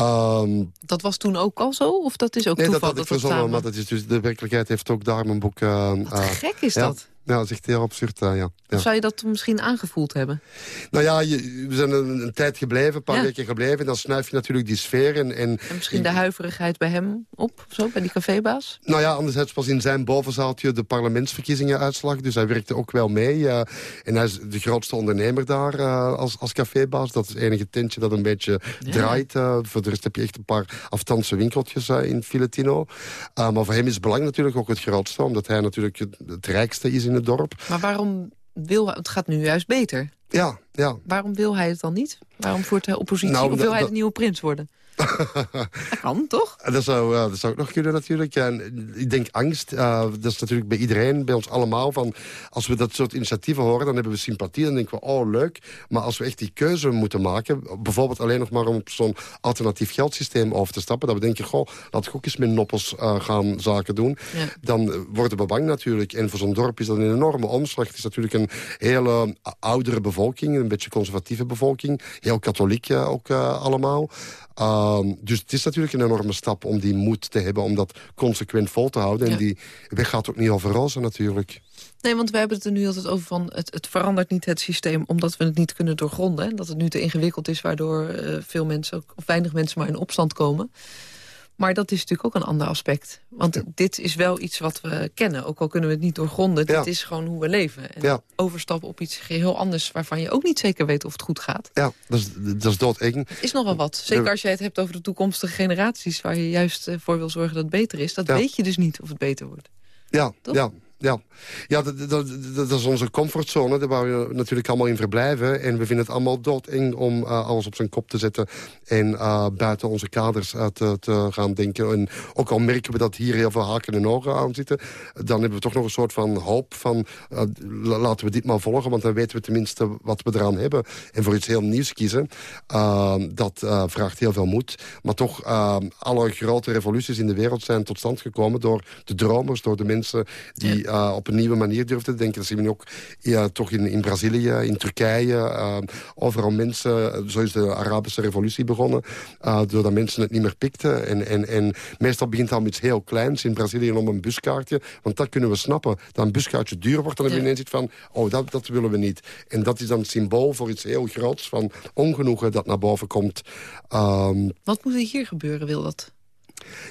[SPEAKER 3] Um, dat was toen ook al zo? Of dat is ook
[SPEAKER 4] nee,
[SPEAKER 3] toeval?
[SPEAKER 4] dat had ik verzonnen, maar dat is dus, de werkelijkheid heeft ook daar mijn boek...
[SPEAKER 3] Wat gek is
[SPEAKER 4] ja.
[SPEAKER 3] dat?
[SPEAKER 4] Ja, dat is echt heel absurd, uh, ja. ja.
[SPEAKER 3] Of zou je dat misschien aangevoeld hebben?
[SPEAKER 4] Nou ja, je, we zijn een, een, tijd gebleven, een paar ja. weken gebleven. En dan snuif je natuurlijk die sfeer. En, en,
[SPEAKER 3] en misschien de huiverigheid bij hem op, zo, bij die cafébaas?
[SPEAKER 4] Nou ja, anderzijds was in zijn bovenzaaltje de parlementsverkiezingen uitslag. Dus hij werkte ook wel mee. Uh, en hij is de grootste ondernemer daar uh, als, als cafébaas. Dat is het enige tentje dat een beetje ja. draait. voor de rest heb je echt een paar afstandse winkeltjes in Filetino. maar voor hem is belang natuurlijk ook het grootste. Omdat hij natuurlijk het, het rijkste is in het dorp.
[SPEAKER 3] Maar waarom wil hij... Het gaat nu juist beter.
[SPEAKER 4] Ja, ja.
[SPEAKER 3] Waarom wil hij het dan niet? Waarom voert hij oppositie? Nou, of wil hij de nieuwe prins worden? Dat kan, toch? [LAUGHS]
[SPEAKER 4] Dat zou, uh, dat zou ook nog kunnen natuurlijk. En ik denk angst, uh, dat is natuurlijk bij iedereen, bij ons allemaal. Van, als we dat soort initiatieven horen, dan hebben we sympathie. Dan denken we, oh leuk. Maar als we echt die keuze moeten maken... bijvoorbeeld alleen nog maar om op zo'n alternatief geldsysteem over te stappen... dat we denken, goh, laat ik ook eens met noppels uh, gaan zaken doen. Ja. Dan worden we bang natuurlijk. En voor zo'n dorp is dat een enorme omslag. Het is natuurlijk een hele oudere bevolking, een beetje conservatieve bevolking. Heel katholiek ook allemaal. Um, dus het is natuurlijk een enorme stap om die moed te hebben... om dat consequent vol te houden. Ja. En die weg gaat ook niet over rozen natuurlijk.
[SPEAKER 3] Nee, want we hebben het er nu altijd over van... Het, het verandert niet het systeem omdat we het niet kunnen doorgronden. Hè? Dat het nu te ingewikkeld is waardoor uh, veel mensen... Ook, of weinig mensen maar in opstand komen. Maar dat is natuurlijk ook een ander aspect. Want ja. dit is wel iets wat we kennen. Ook al kunnen we het niet doorgronden. Ja. Dit is gewoon hoe we leven. En ja. overstappen op iets heel anders... waarvan je ook niet zeker weet of het goed gaat.
[SPEAKER 4] Ja, dat is, dat is doodeng.
[SPEAKER 3] Het is nogal wat. Zeker als jij het hebt over de toekomstige generaties... waar je juist voor wil zorgen dat het beter is. Dat weet je dus niet of het beter wordt.
[SPEAKER 4] Ja, Toch? ja. Ja. ja dat, dat, dat, is onze comfortzone, daar waar we natuurlijk allemaal in verblijven. En we vinden het allemaal doodeng om uh, alles op zijn kop te zetten... en uh, buiten onze kaders uh, te, te, gaan denken. En ook al merken we dat hier heel veel haken en ogen aan zitten... dan hebben we toch nog een soort van hoop van... laten we dit maar volgen, want dan weten we tenminste wat we eraan hebben. En voor iets heel nieuws kiezen, dat vraagt heel veel moed. Maar toch, alle grote revoluties in de wereld zijn tot stand gekomen... door de dromers, door de mensen die uh, op een nieuwe manier durfde te denken. Dat zien we ook ja, toch in, in Brazilië, in Turkije. Uh, overal mensen, zo is de Arabische revolutie begonnen. Uh, doordat mensen het niet meer pikten. En, en, en meestal begint het al met iets heel kleins. In Brazilië om een buskaartje. Want dat kunnen we snappen. Dat een buskaartje duur wordt. Dan hebben we ineens iets van, oh, dat, dat willen we niet. En dat is dan het symbool voor iets heel groots. Van ongenoegen dat naar boven komt.
[SPEAKER 3] Um, Wat moet er hier gebeuren, wil dat?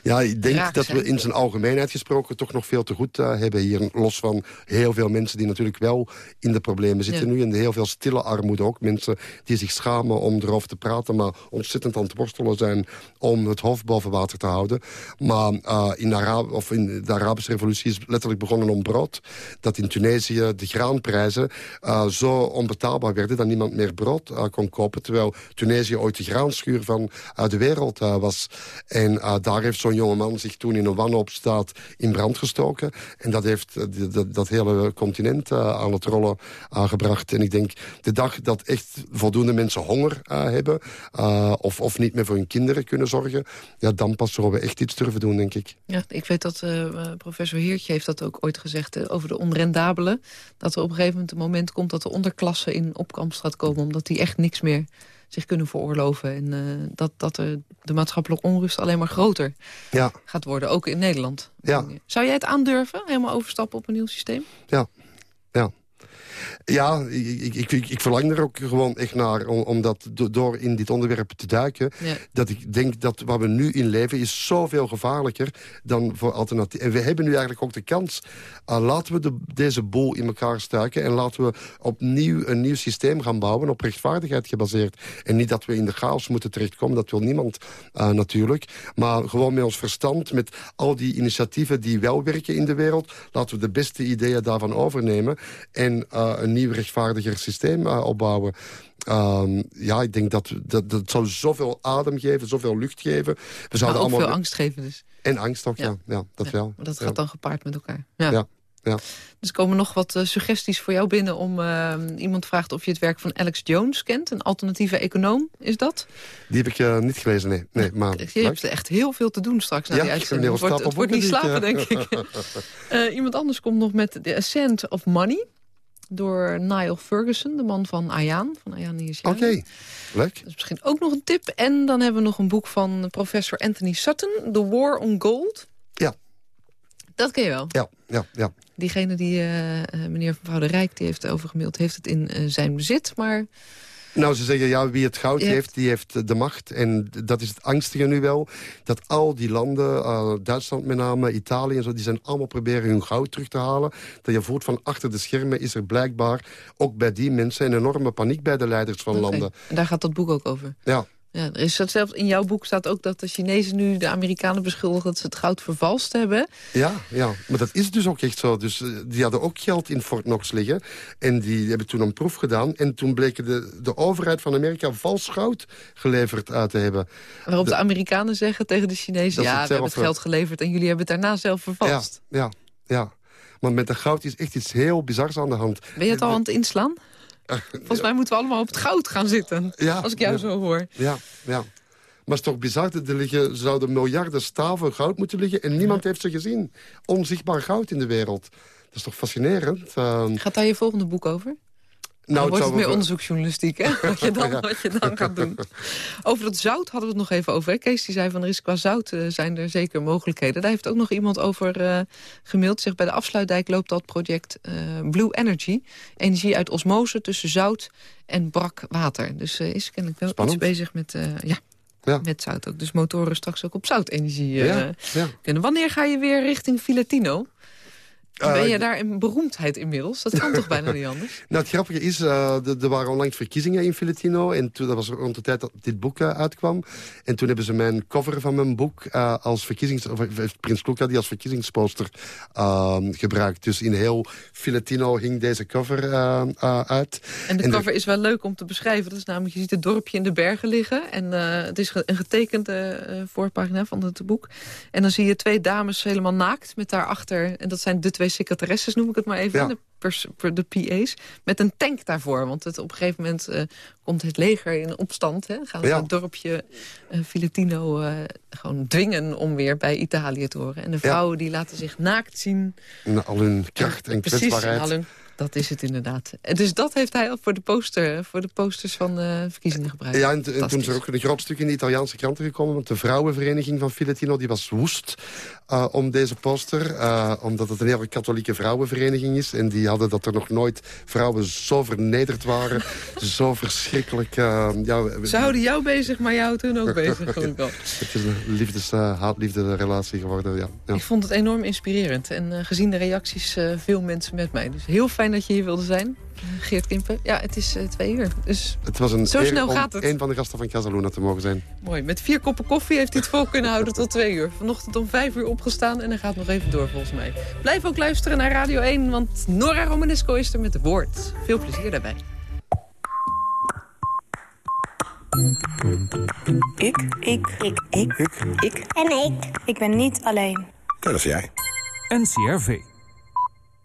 [SPEAKER 4] Ja, ik denk dat we in zijn algemeenheid gesproken... toch nog veel te goed uh, hebben hier. Los van heel veel mensen die natuurlijk wel in de problemen zitten nu. En heel veel stille armoede ook. Mensen die zich schamen om erover te praten... maar ontzettend aan het worstelen zijn om het hoofd boven water te houden. Maar uh, in, Arab of in de Arabische revolutie is letterlijk begonnen om brood. Dat in Tunesië de graanprijzen uh, zo onbetaalbaar werden... dat niemand meer brood kon kopen. Terwijl Tunesië ooit de graanschuur van de wereld was. En daar heeft zo'n jongeman zich toen in een wanhoopstaat in brand gestoken. En dat heeft eh, dat, dat hele continent uh, aan het rollen uh, gebracht. En ik denk, de dag dat echt voldoende mensen honger hebben... of, of niet meer voor hun kinderen kunnen zorgen... Ja, dan pas zullen we echt iets durven doen, denk ik.
[SPEAKER 3] Ja, ik weet dat professor Heertje heeft dat ook ooit gezegd... over de onrendabelen. Dat er op een gegeven moment een moment komt... dat de onderklasse in opkomst komen... omdat die echt niks meer zich kunnen veroorloven. En uh, dat, dat er de maatschappelijke onrust alleen maar groter ja. gaat worden, ook in Nederland.
[SPEAKER 4] Ja.
[SPEAKER 3] Zou jij het aandurven, helemaal overstappen op een nieuw systeem?
[SPEAKER 4] Ja, ja. Ja, ik, ik, ik, verlang er ook gewoon echt naar. Omdat door in dit onderwerp te duiken... dat ik denk dat wat we nu in leven is zoveel gevaarlijker dan voor alternatief. En we hebben nu eigenlijk ook de kans. Uh, laten we de, deze boel in elkaar stuiken... en laten we opnieuw een nieuw systeem gaan bouwen... op rechtvaardigheid gebaseerd. En niet dat we in de chaos moeten terechtkomen. Dat wil niemand uh, natuurlijk. Maar gewoon met ons verstand, met al die initiatieven die wel werken in de wereld... laten we de beste ideeën daarvan overnemen. En uh, een nieuw rechtvaardiger systeem uh, opbouwen. Um, ja, ik denk dat, dat dat zou zoveel adem geven, zoveel lucht geven.
[SPEAKER 3] We zouden allemaal... veel angst geven dus.
[SPEAKER 4] En angst ook, ja. ja, dat wel.
[SPEAKER 3] Maar dat gaat dan gepaard met elkaar. ja.
[SPEAKER 4] ja.
[SPEAKER 3] Dus komen nog wat uh, suggesties voor jou binnen om... Uh, iemand vraagt of je het werk van Alex Jones kent. Een alternatieve econoom, is dat?
[SPEAKER 4] Die heb ik uh, niet gelezen, nee. nee maar,
[SPEAKER 3] je hebt echt heel veel te doen straks na ja, die uitzending. Het wordt, het wordt niet slapen, denk ik. [LAUGHS] iemand anders komt nog met The Ascent of Money door Niall Ferguson, de man van Ayaan. Van Ayaan
[SPEAKER 4] Oké, okay. leuk.
[SPEAKER 3] Dat is misschien ook nog een tip. En dan hebben we nog een boek van professor Anthony Sutton, The War on Gold.
[SPEAKER 4] Ja.
[SPEAKER 3] Dat ken je wel?
[SPEAKER 4] Ja, ja, ja.
[SPEAKER 3] Diegene die uh, meneer Van de Rijk die heeft overgemaild, heeft het in uh, zijn bezit, maar...
[SPEAKER 4] Nou, ze zeggen, ja, wie het goud heeft, die heeft de macht. En dat is het angstige nu wel. Dat al die landen, uh, Duitsland met name, Italië en zo... die zijn allemaal proberen hun goud terug te halen. Dat je voelt van achter de schermen is er blijkbaar... ook bij die mensen een enorme paniek bij de leiders van landen.
[SPEAKER 3] En daar gaat dat boek ook over?
[SPEAKER 4] Ja.
[SPEAKER 3] Ja, er is dat zelfs in jouw boek staat ook dat de Chinezen nu de Amerikanen beschuldigen dat ze het goud vervalst hebben.
[SPEAKER 4] Ja, ja, maar dat is dus ook echt zo. Dus eh, die hadden ook geld in Fort Knox liggen. En die hebben toen een proef gedaan. En toen bleken de, de overheid van Amerika vals goud geleverd uit te hebben.
[SPEAKER 3] Waarop de, Amerikanen zeggen tegen de Chinezen... ja, we hebben het geld geleverd en jullie hebben het daarna zelf vervalst.
[SPEAKER 4] Ja, ja, ja. Maar met de goud is echt iets heel bizars aan de hand.
[SPEAKER 3] Ben je het al aan het inslaan? Volgens mij moeten we allemaal op het goud gaan zitten. als ik jou zo hoor.
[SPEAKER 4] Ja, ja. Maar het is toch bizar, er liggen, zouden miljarden staven goud moeten liggen... en niemand heeft ze gezien. Onzichtbaar goud in de wereld. Dat is toch fascinerend?
[SPEAKER 3] Uh, Gaat daar je volgende boek over? Nou, dan wordt het meer onderzoeksjournalistiek, hè? [LAUGHS] Wat je, dan, wat je dan gaat doen. Over dat zout hadden we het nog even over. Hè? Kees die zei van er is qua zout uh, zijn er zeker mogelijkheden. Daar heeft ook nog iemand over uh, gemaild. Zegt bij de afsluitdijk loopt dat project uh, Blue Energy. Energie uit osmose tussen zout en brak water. Dus is kennelijk wel iets bezig met... ja, ja. Met zout ook. Dus motoren straks ook op zoutenergie ja, ja. kunnen. Wanneer ga je weer richting Filatino? Ben je daar een beroemdheid inmiddels? Dat kan toch bijna niet [LAUGHS] anders?
[SPEAKER 4] Nou, het grappige is, uh, er waren onlangs verkiezingen in Filatino. En toen, dat was rond de tijd dat dit boek uh, uitkwam. En toen hebben ze mijn cover van mijn boek als verkiezings... Of, Prins Luca die als verkiezingsposter ehm, gebruikt. Dus in heel Filatino hing deze cover uit.
[SPEAKER 3] En de cover is wel leuk om te beschrijven. Dat is namelijk, je ziet het dorpje in de bergen liggen. En het is een getekende voorpagina van het boek. En dan zie je twee dames helemaal naakt met daarachter... en dat zijn de twee secretaresses, noem ik het maar even... Ja. De, de PA's, met een tank daarvoor. Want het, op een gegeven moment uh, komt het leger in opstand. Hè? Gaan ze ja. het dorpje uh, Filatino uh, gewoon dwingen om weer bij Italië te horen. En de vrouwen die laten zich naakt zien.
[SPEAKER 4] In al hun kracht en kwetsbaarheid.
[SPEAKER 3] Precies, dat is het inderdaad. Dus dat heeft hij voor de, poster, voor de posters van de verkiezingen gebruikt.
[SPEAKER 4] Ja, en, en toen is er ook een groot stuk in de Italiaanse kranten gekomen. Want de vrouwenvereniging van Filatino die was woest uh, om deze poster. Uh, omdat het een hele katholieke vrouwenvereniging is. En die hadden dat er nog nooit vrouwen zo vernederd waren. [LAUGHS] zo verschrikkelijk... Uh, ja,
[SPEAKER 3] Ze houden jou bezig, maar jou toen ook bezig. [LAUGHS]
[SPEAKER 4] het is een liefdes, haat-liefde relatie geworden, ja. ja.
[SPEAKER 3] Ik vond het enorm inspirerend. En gezien de reacties veel mensen met mij. Dus heel fijn dat je hier wilde zijn. Geert Kimpen. Ja, het is uh, twee uur. Dus
[SPEAKER 4] het was een
[SPEAKER 3] zo snel gaat het.
[SPEAKER 4] een van de gasten van Casaluna te mogen zijn.
[SPEAKER 3] Mooi. Met vier koppen koffie heeft hij het vol kunnen houden tot twee uur. Vanochtend om vijf uur opgestaan en hij gaat nog even door volgens mij. Blijf ook luisteren naar Radio 1, want Nora Romanesco is er met het woord. Veel plezier daarbij.
[SPEAKER 8] Ik. Ik. Ik. Ik. Ik. Ik. En ik. Ik ben niet alleen.
[SPEAKER 2] Dat is jij.
[SPEAKER 9] NCRV.